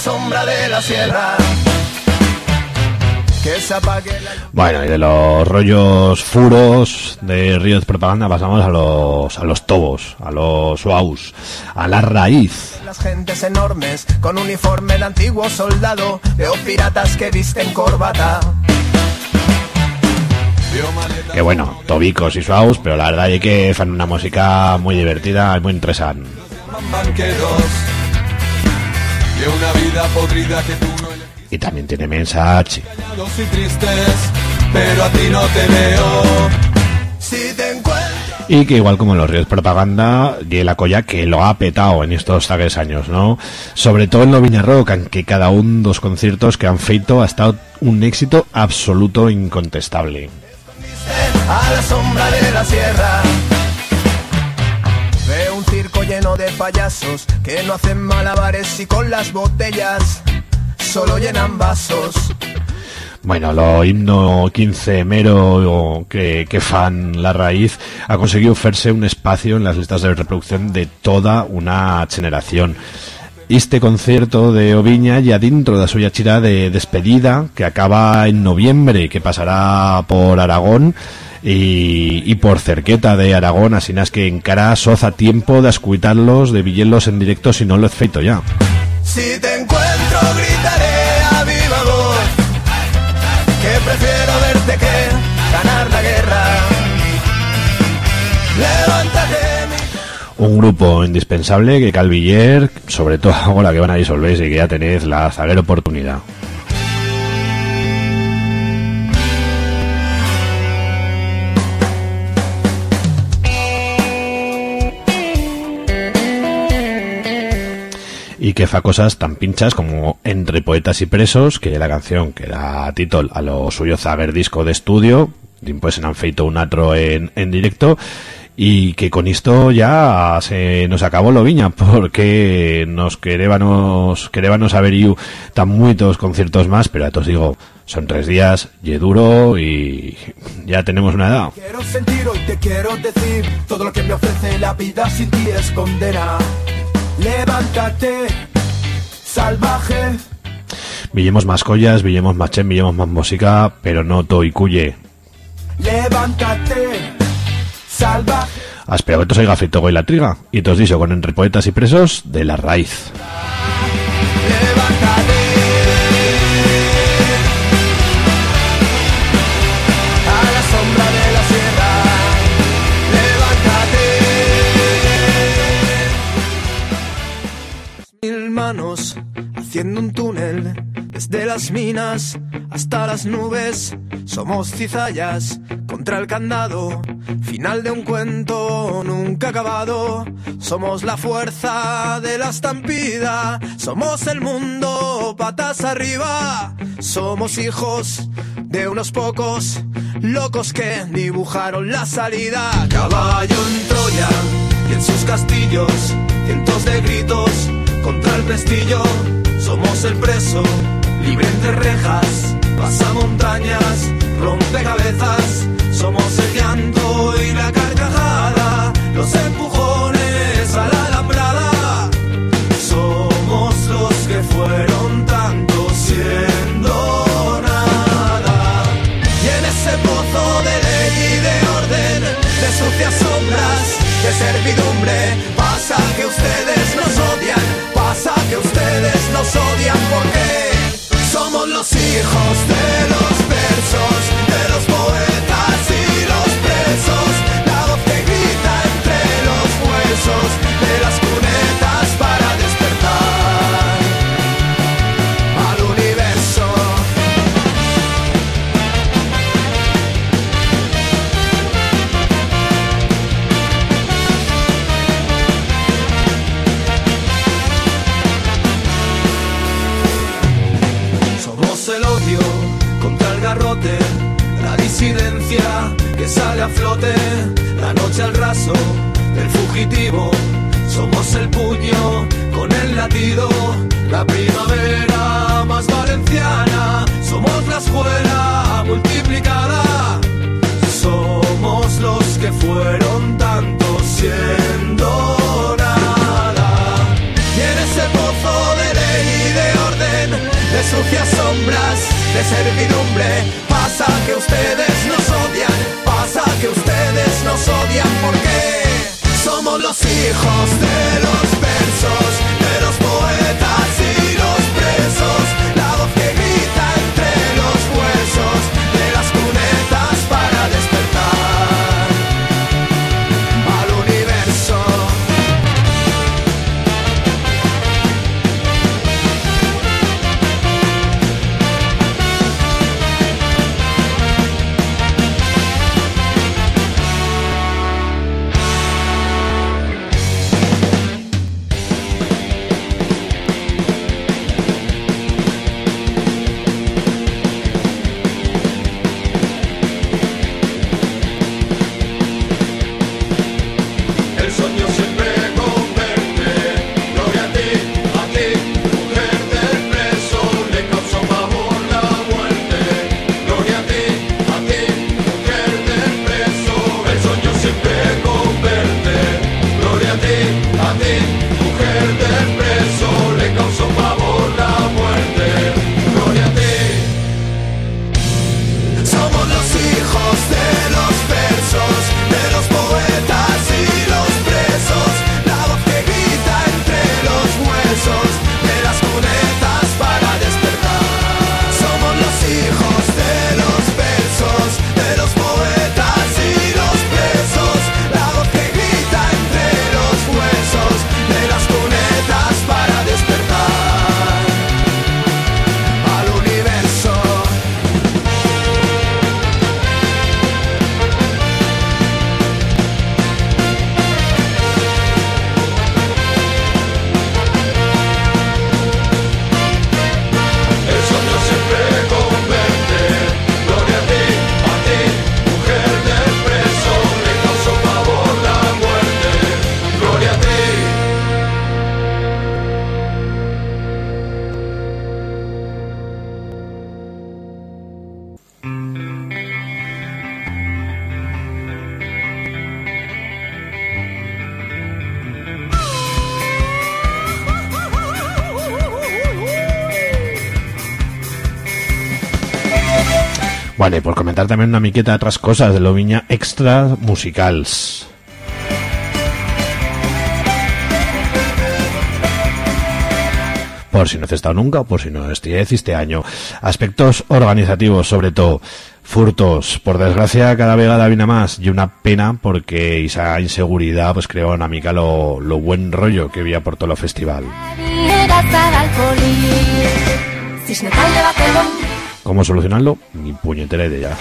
Speaker 1: sombra de la sierra. Que se apague la
Speaker 4: Bueno, y de los rollos furos de Ríos Propaganda pasamos a los, a los tobos, a los suaus, a la raíz.
Speaker 1: Las gentes enormes con uniforme de antiguo soldado, veo piratas que visten corbata.
Speaker 4: Que bueno, tobicos y suaus, pero la verdad es que fan una música muy divertida y muy interesante.
Speaker 30: banqueros de una vida podrida que tú no
Speaker 4: Y también tiene mensaje.
Speaker 30: callados y tristes, pero a ti no te veo.
Speaker 1: Si te encuentro
Speaker 4: Y que igual como en los ríos propaganda, y la colla que lo ha petado en estos tres años, ¿no? Sobre todo en lo Viña Rock, en que cada un dos conciertos que han feito ha estado un éxito absoluto incontestable.
Speaker 1: a la sombra de la sierra. Que no hacen malabares y con las botellas solo llenan vasos.
Speaker 4: Bueno, lo himno 15 mero que, que fan La Raíz ha conseguido hacerse un espacio en las listas de reproducción de toda una generación. Este concierto de Oviña ya dentro de suya chira de despedida que acaba en noviembre, que pasará por Aragón y, y por cerqueta de Aragón, así es que encara soza tiempo de escuitarlos, de villenlos en directo si no lo he feito ya.
Speaker 1: Si te encuentro gritaré a viva voz que prefiero verte que ganar la guerra. Levántate.
Speaker 4: Un grupo indispensable que Calviller, sobre todo ahora que van a disolver y que ya tenéis la zaguera oportunidad. Y que fa cosas tan pinchas como Entre Poetas y Presos, que la canción que da título a lo suyo Zager disco de estudio, pues se han feito un atro en, en directo, y que con esto ya se nos acabó lo viña porque nos querébanos querébanos saber you tan muchos conciertos más pero a todos digo son tres días y duro y ya tenemos una edad
Speaker 1: Quiero sentir hoy te quiero decir todo lo que me ofrece la vida sin ti es condena. Levántate, salvaje.
Speaker 4: Villemos más collas, villemos más chen, villemos más música, pero no to y cuye.
Speaker 1: Levántate, salvaje.
Speaker 4: Aspero que te oiga y la triga. Y te os dicho con entre poetas y presos de la raíz.
Speaker 1: Haciendo un túnel desde las minas hasta las nubes. Somos cizallas contra el candado. Final de un cuento nunca acabado. Somos la fuerza de la estampida. Somos el mundo patas arriba. Somos hijos de unos pocos locos que dibujaron la salida. Caballo en Troya y en sus castillos. Cientos de gritos contra el prestillo. Somos el preso, libre entre rejas. Pasa montañas, rompe cabezas. Somos el llanto y la carcajada. Los empujones nos odian porque somos los hijos servidumbre, pasa que ustedes nos odian, pasa que ustedes nos odian porque somos los hijos de los Y
Speaker 4: por comentar también una miqueta de otras cosas de Loviña extra musicals. Por si no he estado nunca o por si no estoy este año. Aspectos organizativos, sobre todo. Furtos, por desgracia, cada vegada viene más y una pena porque esa inseguridad pues creó una mica lo, lo buen rollo que había por todo el festival. ¿Cómo solucionarlo? Ni puñetera idea.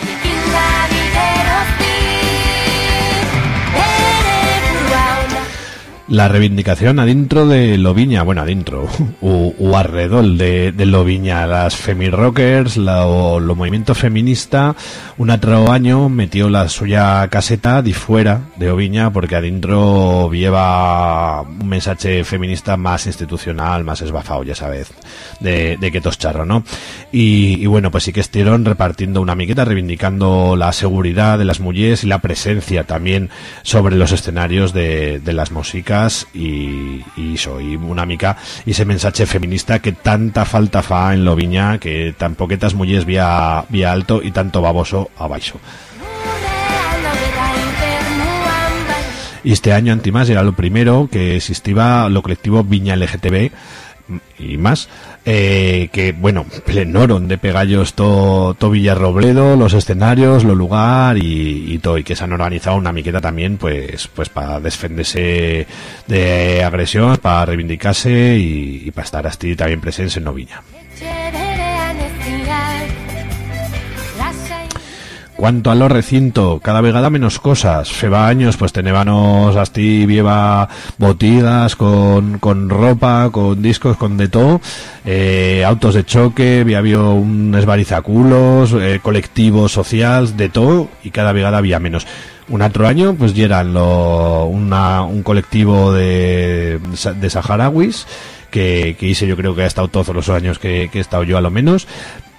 Speaker 4: La reivindicación adentro de Loviña, bueno, adentro, o, o alrededor de, de Loviña, las femirockers, la, o, lo movimiento feminista, un otro año metió la suya caseta de fuera de Oviña porque adentro lleva un mensaje feminista más institucional, más esbafado, ya sabes, de, de que charro, ¿no? Y, y, bueno, pues sí que estuvieron repartiendo una miqueta, reivindicando la seguridad de las mujeres y la presencia también sobre los escenarios de, de las músicas y, y soy una mica y ese mensaje feminista que tanta falta fa en Loviña que tan poquetas mujeres vía, vía alto y tanto baboso abaixo. Y este año Antimás era lo primero que existía lo colectivo Viña LGTB y más eh, que bueno plenoron de pegallos todo to Villarrobledo los escenarios lo lugar y, todo. Y que se han organizado una miqueta también pues pues para defenderse de agresión para reivindicarse y, y para estar así también presentes en Noviña Cuanto a lo recinto, cada vegada menos cosas. Feba años, pues tenébanos así, vieva botigas con, con ropa, con discos, con de todo, eh, autos de choque, había un esbarizaculos, eh, colectivos sociales, de todo, y cada vegada había menos. Un otro año, pues ya eran lo, una, un colectivo de, de saharauis, que, que hice yo creo que ha estado todos los años que, que he estado yo a lo menos,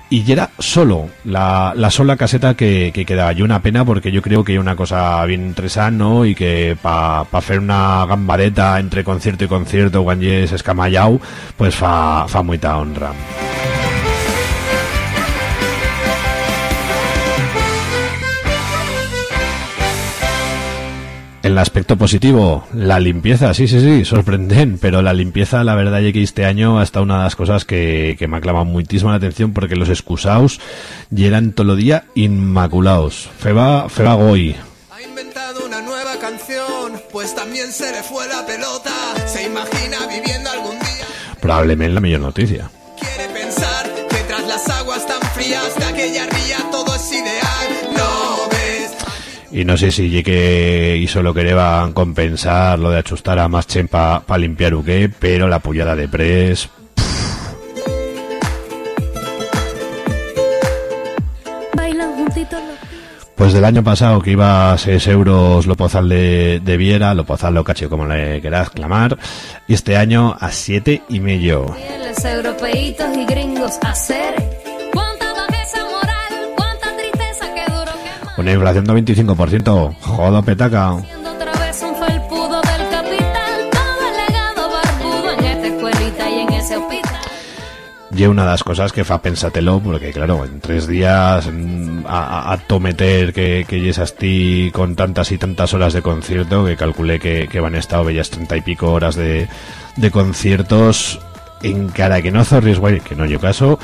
Speaker 4: y era solo la, la sola caseta que, que quedaba y una pena porque yo creo que hay una cosa bien interesante ¿no? y que para pa hacer una gambadeta entre concierto y concierto cuando es escamallau pues fa, fa mucha honra El aspecto positivo, la limpieza, sí, sí, sí, sorprenden, pero la limpieza, la verdad, es que este año hasta una de las cosas que, que me ha clavado muchísimo la atención porque los excusados eran todo el día inmaculados. Feba, Feba Goy.
Speaker 31: Ha inventado una nueva canción, pues también se le fue la pelota. Se imagina viviendo algún día.
Speaker 4: Probablemente la mejor noticia.
Speaker 31: Quiere pensar que tras las aguas tan frías de aquella
Speaker 4: Y no sé si que hizo lo que deban compensar lo de achustar a más para pa limpiar o qué, pero la pullada de pres.
Speaker 32: Bailan juntitos los
Speaker 4: Pues del año pasado que iba a 6 euros lo pozal de, de Viera, lo pozal lo cacho como le quieras clamar, y este año a siete y medio.
Speaker 32: fieles europeitos y gringos hacer.
Speaker 4: Una inflación de 25%, jodo petaca.
Speaker 32: y
Speaker 4: una de las cosas que fa pensatelo, porque claro, en tres días mm, a, a, a to meter que, que yes asti con tantas y tantas horas de concierto, que calculé que, que van a estar bellas treinta y pico horas de, de conciertos, en cara que no zorris, que no yo caso,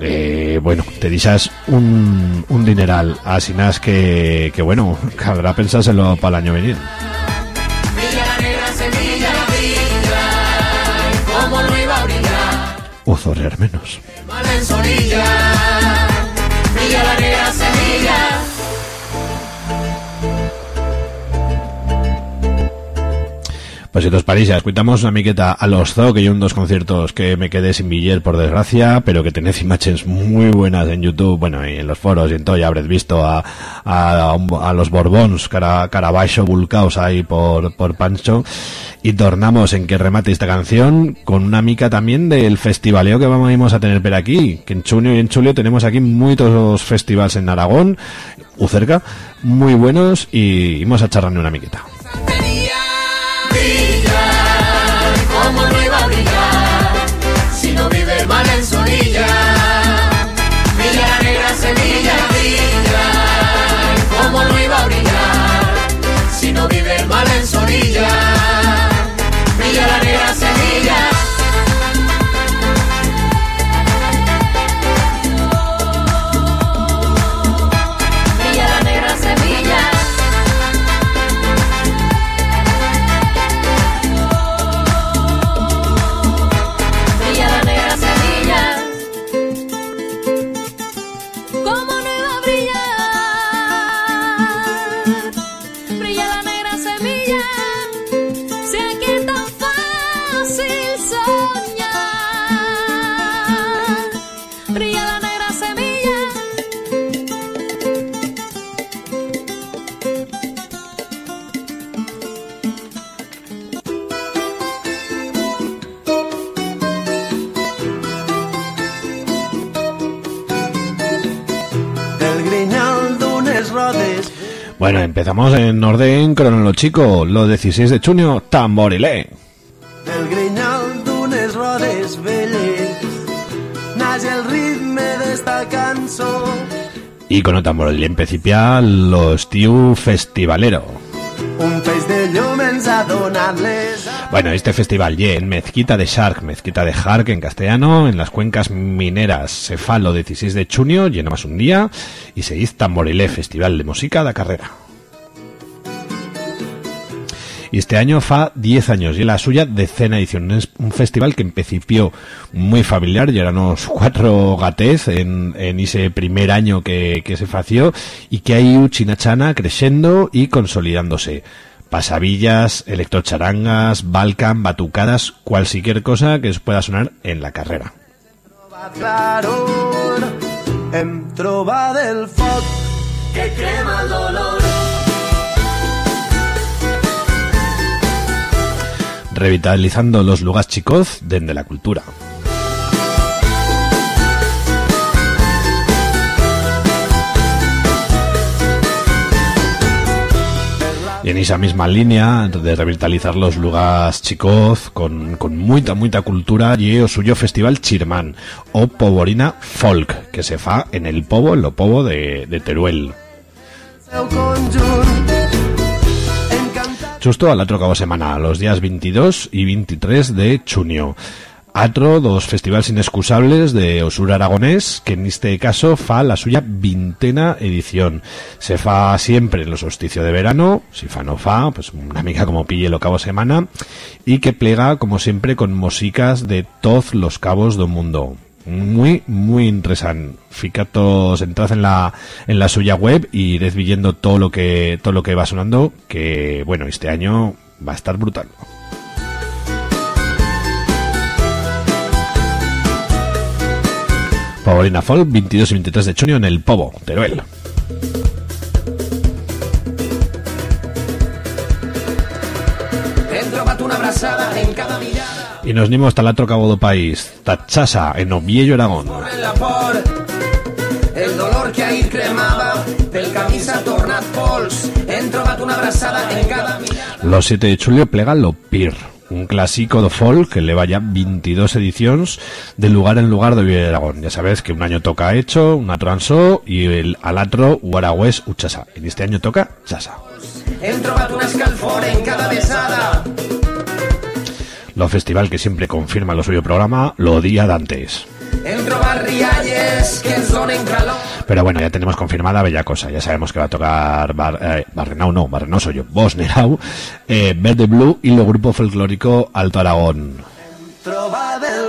Speaker 4: eh, bueno, te dices un, un dineral, así nas que, que bueno, cabrá pensárselo para el año venir. O zorrear menos. Pues si os parece, escuchamos una miqueta a los Zoo, que yo un dos conciertos que me quedé sin biller por desgracia, pero que tenéis imágenes muy buenas en YouTube, bueno, y en los foros y en todo, ya habréis visto a, a, los Borbons, cara, carabaixo, vulcaos ahí por, por Pancho, y tornamos en que remate esta canción con una mica también del festivaleo que vamos a tener por aquí, que en junio y en julio tenemos aquí muchos festivales en Aragón, u cerca, muy buenos, y vamos a charlar una miqueta. Bueno, empezamos en orden cronológico. Lo 16 de junio, Tamborilé.
Speaker 23: Del grinyol d'unes rodes velles naix el ritme d'esta cançó.
Speaker 4: Y con el Tamborilé en principia, los Tiu Festivalero.
Speaker 23: Un feix de llumens a donar-les
Speaker 4: Bueno, este festival y en Mezquita de Shark, Mezquita de Shark en castellano, en las cuencas mineras. Se fa lo 16 de junio, lleno más un día, y se Tamborilé, Festival de Música de Carrera. Y este año fa 10 años y la suya decena edición. Es un festival que en muy familiar, y eran unos cuatro gatés en, en ese primer año que, que se fació y que ha ido chinachana creciendo y consolidándose. Pasavillas, electrocharangas, balcan, batucadas, cualquier cosa que os pueda sonar en la carrera. Revitalizando los lugares chicos desde la cultura. Y en esa misma línea de revitalizar los lugares chicos con, con mucha, mucha cultura y o suyo festival Chirmán o Poborina Folk que se fa en el Pobo, en lo Pobo de, de Teruel. Justo al otro cabo semana, los días 22 y 23 de junio. Atro, dos festivales inexcusables de Osur Aragonés, que en este caso fa la suya vintena edición. Se fa siempre en los solsticio de verano, si fa no fa, pues una amiga como pille lo cabo semana, y que plega, como siempre, con músicas de todos los cabos del mundo. Muy, muy interesante. Ficatos, entrad en la, en la suya web y iréis viendo todo lo que, todo lo que va sonando, que bueno, este año va a estar brutal. Paulina Folk, 22 y 23 de junio en el Pobo, Teruel. Y nos nimos hasta el otro cabo del país, Tachasa, en Oviedo, Aragón.
Speaker 8: El dolor que pel camí s'ha tornat pols. Una abraçada en cada.
Speaker 4: Los 7 de julio plega lo PIR, un clásico de folk que le vaya 22 ediciones de lugar en lugar de Oviedo de Aragón. Ya sabes que un año toca hecho, una transó y el alatro Guaragües Uchasa. En este año toca
Speaker 8: besada.
Speaker 4: Lo festival que siempre confirma lo suyo programa, lo día d'antes. Pero bueno, ya tenemos confirmada bella cosa. Ya sabemos que va a tocar Bar, eh, Barrenau, no, Barrenau soy yo, Bosnerau, eh, Verde Blue y lo grupo folclórico Alto Aragón.
Speaker 23: el el.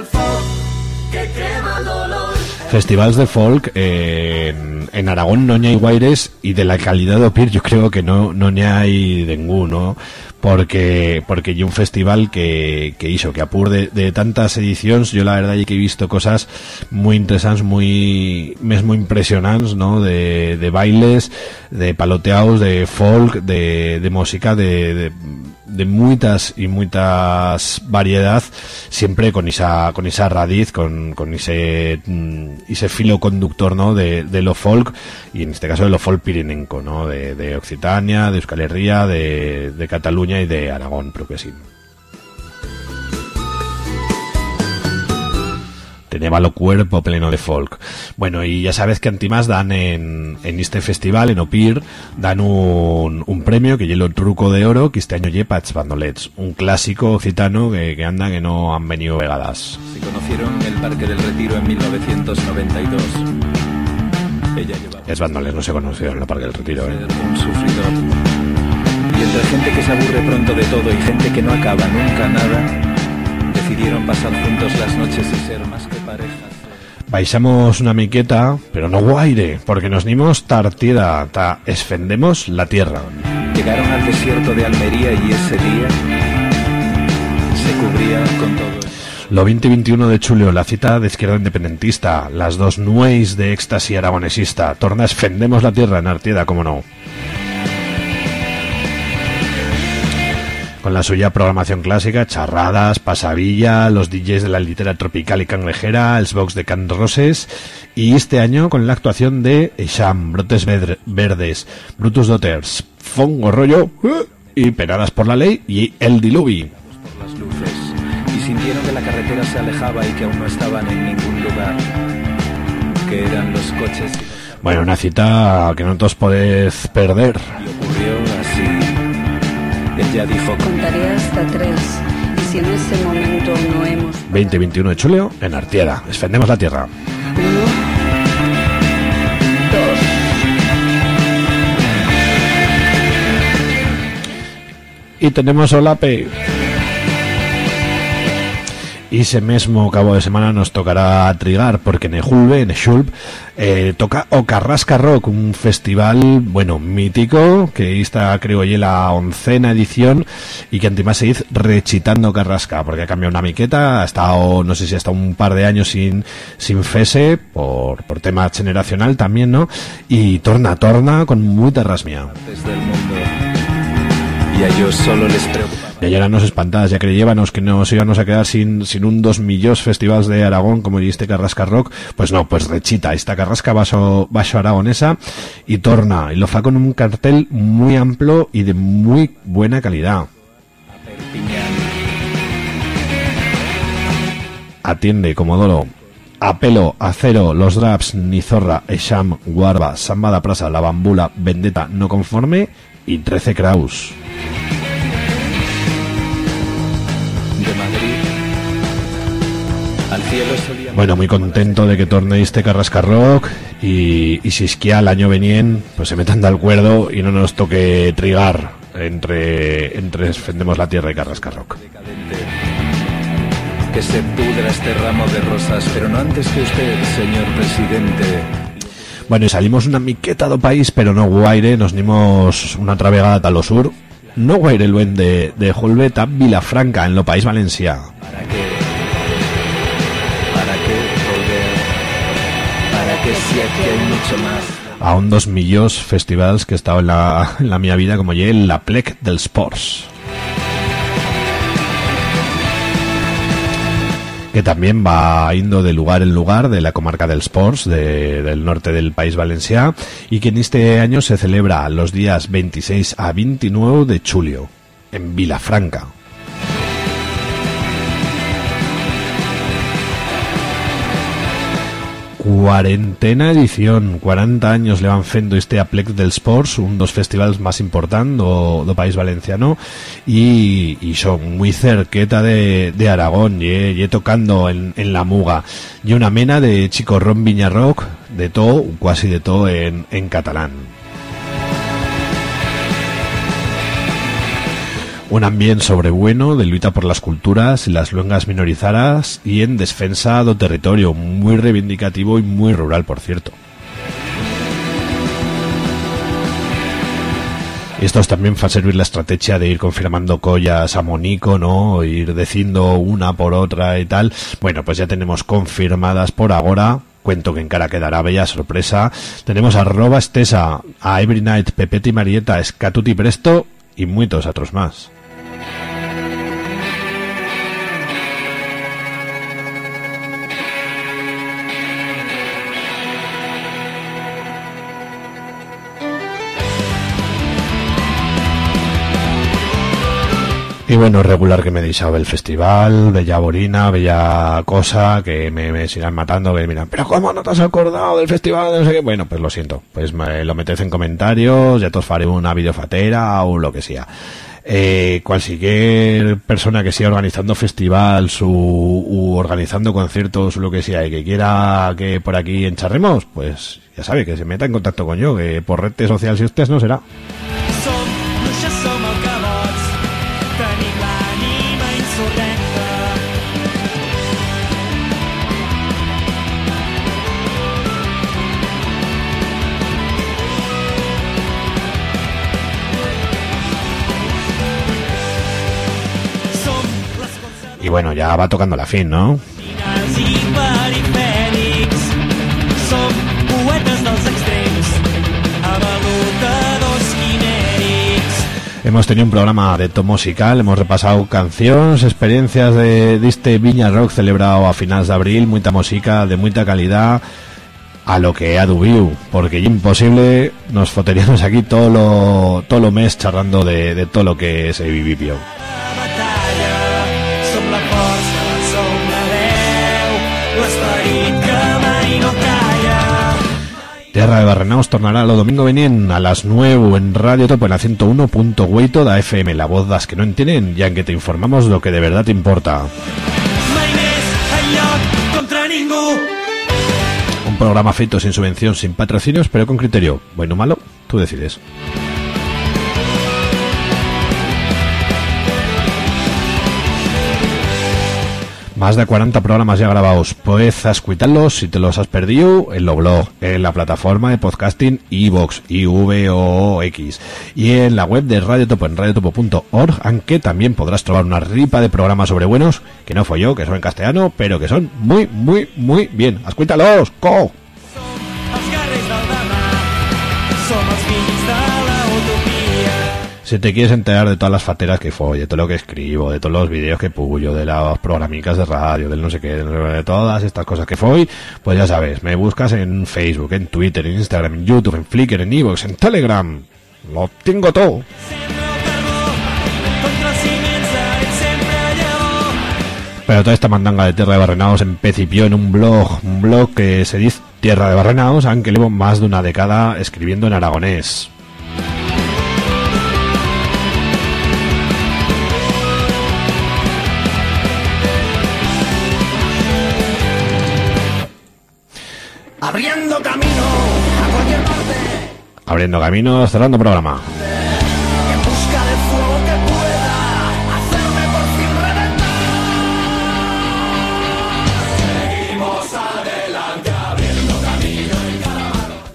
Speaker 4: Festivals de folk eh, en, en Aragón no hay guaires y de la calidad de Opir yo creo que no no hay ninguno porque porque hay un festival que, que hizo que apur de, de tantas ediciones yo la verdad que he visto cosas muy interesantes muy mesmo impresionantes no de, de bailes de paloteados de folk de, de música de, de de muchas y muchas variedad siempre con esa con esa radiz con, con ese mm, ese filo conductor no de, de lo folk y en este caso de lo folk pirinenco no de, de Occitania de Euskal Herria de, de Cataluña y de Aragón creo que tenía lo cuerpo pleno de folk. Bueno, y ya sabes que Antimás dan en, en este festival, en Opir, dan un, un premio que lleva el truco de oro, que este año lleva Bandolets, un clásico occitano que, que anda que no han venido vegadas.
Speaker 33: Se conocieron en el Parque del Retiro en 1992. Ella llevaba
Speaker 4: Es Bandolets, no se conoció en el Parque del Retiro, ¿eh?
Speaker 33: un sufridor. Y entre gente que se aburre pronto de todo y gente que no acaba nunca nada, decidieron pasar juntos las noches y ser más que parejas.
Speaker 4: Baixamos una miqueta, pero no guaire, porque nos nimos tartida, ta esfendemos la tierra.
Speaker 33: Llegaron al desierto de Almería y ese día se cubría con todo.
Speaker 4: Lo 20 y 21 de julio, la cita de izquierda independentista, las dos nueis de éxtasis aragonesista, torna esfendemos la tierra en Artieda, como no. Con la suya programación clásica, charradas, pasavilla, los DJs de la litera tropical y cangrejera, el box de Can Roses y este año con la actuación de Esham, Brotes Verdes, Brutus Daughters, Fongo Rollo eh, y Penadas por la Ley y El Diluvi.
Speaker 33: Por las luces y sintieron que la carretera se alejaba y que aún no estaban en ningún lugar, que eran los coches.
Speaker 4: Bueno, una cita que no todos podéis perder.
Speaker 33: Y ocurrió así. Ella dijo,
Speaker 34: Contaré hasta tres. Y si en ese momento no hemos...
Speaker 4: 20-21 de julio en Artieda. Defendemos la tierra.
Speaker 34: Uno, dos.
Speaker 4: Y tenemos Olape. Ese mismo cabo de semana nos tocará trigar, porque en Ejulbe, en Ejulb, eh, toca Ocarrasca Rock, un festival, bueno, mítico, que está, creo yo, la oncena edición, y que además se dice rechitando Carrasca, porque ha cambiado una miqueta, ha estado, no sé si hasta un par de años sin, sin fese, por, por tema generacional también, ¿no? Y torna, torna, con mucha rasmia.
Speaker 33: desde. Y a ellos solo les preocupa.
Speaker 4: Y espantadas, ya creíamos que nos íbamos a quedar sin, sin un dos millones festivales de Aragón como este Carrasca Rock, pues no, pues rechita, esta Carrasca vaso, vaso aragonesa y torna, y lo fa con un cartel muy amplio y de muy buena calidad. Atiende, Comodoro. Apelo, Acero, Los Draps, Nizorra, Esham, Guarba, Samba da Prasa, La Bambula, Vendetta, No Conforme y 13 Kraus.
Speaker 33: Al
Speaker 4: Bueno, muy contento de que torne este Carrasca Rock y, y si esquía el año venien, pues se metan de acuerdo y no nos toque trigar entre, entre Defendemos la Tierra y Carrasca Rock.
Speaker 33: que se pudra este ramo de rosas, pero no antes que usted, señor presidente.
Speaker 4: Bueno, y salimos una miqueta do país, pero no guaire, nos dimos una travegada a lo sur. No guaire el buen de, de Julbeta, Vilafranca, en lo país Valencia.
Speaker 33: ¿Para qué? ¿Para? ¿Para qué si aquí hay mucho más?
Speaker 4: A un dos millos festivals que he estado en la, en la mía vida, como ye la Plec del Sports. Que también va indo de lugar en lugar de la comarca del Sports, de- del norte del país valencià, y que en este año se celebra los días 26 a 29 de julio, en Vilafranca. Cuarentena edición, 40 años le van fendo este Aplec del Sports, un dos festivals más importantes do, do país valenciano. Y, son muy cerqueta de, Aragón, y, y tocando en, la muga. Y una mena de chicorrón viñarrock, de todo, casi de todo en catalán. Un ambiente sobrebueno de lucha por las culturas y las luengas minorizadas y en defensa do territorio, muy reivindicativo y muy rural, por cierto. Estos también fa servir la estrategia de ir confirmando collas a Monico, ¿no? Ir diciendo una por otra y tal. Bueno, pues ya tenemos confirmadas por ahora. Cuento que en cara quedará bella sorpresa. Tenemos a estesa, a Every Night, Pepeti Marieta, Scatuti Presto y muchos otros más. Y bueno, regular que me deixaba el festival, bella borina, bella cosa, que me, sigan matando, que miran, pero ¿cómo no te has acordado del festival? No sé qué. Bueno, pues lo siento, pues me lo metéis en comentarios, ya te os faré una videofatera o lo que sea. Eh, cualquier persona que siga organizando festivals u, u organizando conciertos o lo que sea y que quiera que por aquí encharremos, pues ya sabe que se meta en contacto con yo, que por redes sociales si ustedes no será. Y bueno, ya va tocando la fin, ¿no? Hemos tenido un programa de to musical, hemos repasado canciones, experiencias de, de este Viña Rock celebrado a finales de abril, mucha música de mucha calidad a lo que ha dubido, porque imposible nos foteríamos aquí todo lo, todo lo mes charlando de, de todo lo que se vivió. Tierra de Barrenaos tornará lo domingo venien a las 9 en Radio Topo en la 101.8 da FM, la voz das que no entienden, ya en que te informamos lo que de verdad te importa. Un programa feito sin subvención, sin patrocinios, pero con criterio. Bueno o malo, tú decides. Más de 40 programas ya grabados. Puedes escucharlos si te los has perdido en lo blog, en la plataforma de podcasting iVox, IVOX y en la web de Radio Topo en radiotopo.org, aunque también podrás trobar una ripa de programas sobre buenos, que no fue yo, que son en castellano, pero que son muy, muy, muy bien. Escúchalos, co. Si te quieres enterar de todas las fateras que fue, de todo lo que escribo, de todos los vídeos que puyo, de las programicas de radio, del no sé qué, de, todas estas cosas que fue, pues ya sabes, me buscas en Facebook, en Twitter, en Instagram, en YouTube, en Flickr, en Evox, en Telegram. Lo tengo todo. Pero toda esta mandanga de Tierra de Barrenaos empecipió en un blog, un blog que se dice Tierra de Barrenaos, aunque llevo más de una década escribiendo en aragonés.
Speaker 31: Abriendo camino a cualquier parte
Speaker 4: Abriendo caminos, cerrando programa.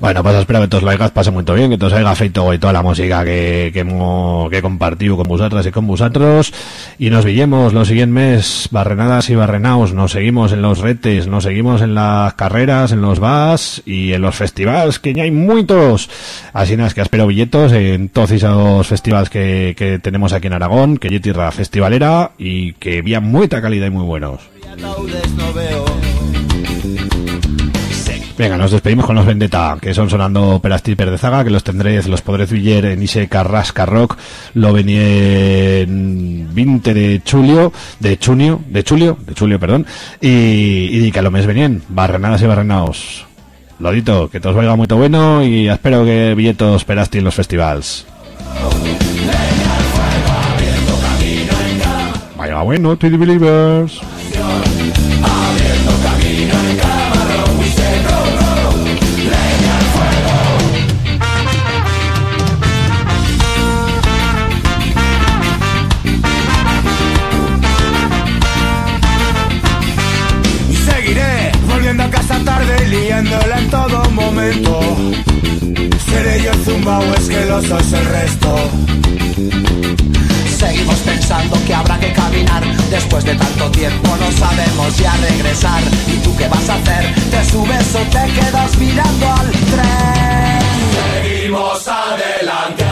Speaker 4: Bueno, pues espero que todos lo hayáis pasado muy bien, que todos haya feito hoy toda la música que, que, hemos- que compartido con vosotras y con vosotros. Y nos villemos los siguientes mes, barrenadas y barrenaos. Nos seguimos en los retes, nos seguimos en las carreras, en los bas y en los festivales, que ya hay muchos. Así nada, es que espero billetos en todos esos festivales que, que tenemos aquí en Aragón, que yo tierra festivalera y que había mucha calidad y muy buenos. Venga, nos despedimos con los Vendetta, que son sonando Perastil de Zaga, que los tendréis, los podréis viller en ese Carrasca Rock, lo vení en 20 de julio, de junio, de julio, de julio, perdón, y, y que lo mes venían, barrenadas y barrenaos. Lo dito, que todos vaya muy bueno y espero que billetos Perastil en los festivals. Vaya bueno, TD Believers.
Speaker 31: Liándola en todo momento. Seré yo el zumbao, es que lo sos el resto.
Speaker 23: Seguimos pensando que habrá que caminar Después de tanto tiempo no sabemos ya regresar ¿Y tú qué vas a hacer? ¿Te subes o te quedas mirando al tren?
Speaker 31: Seguimos adelante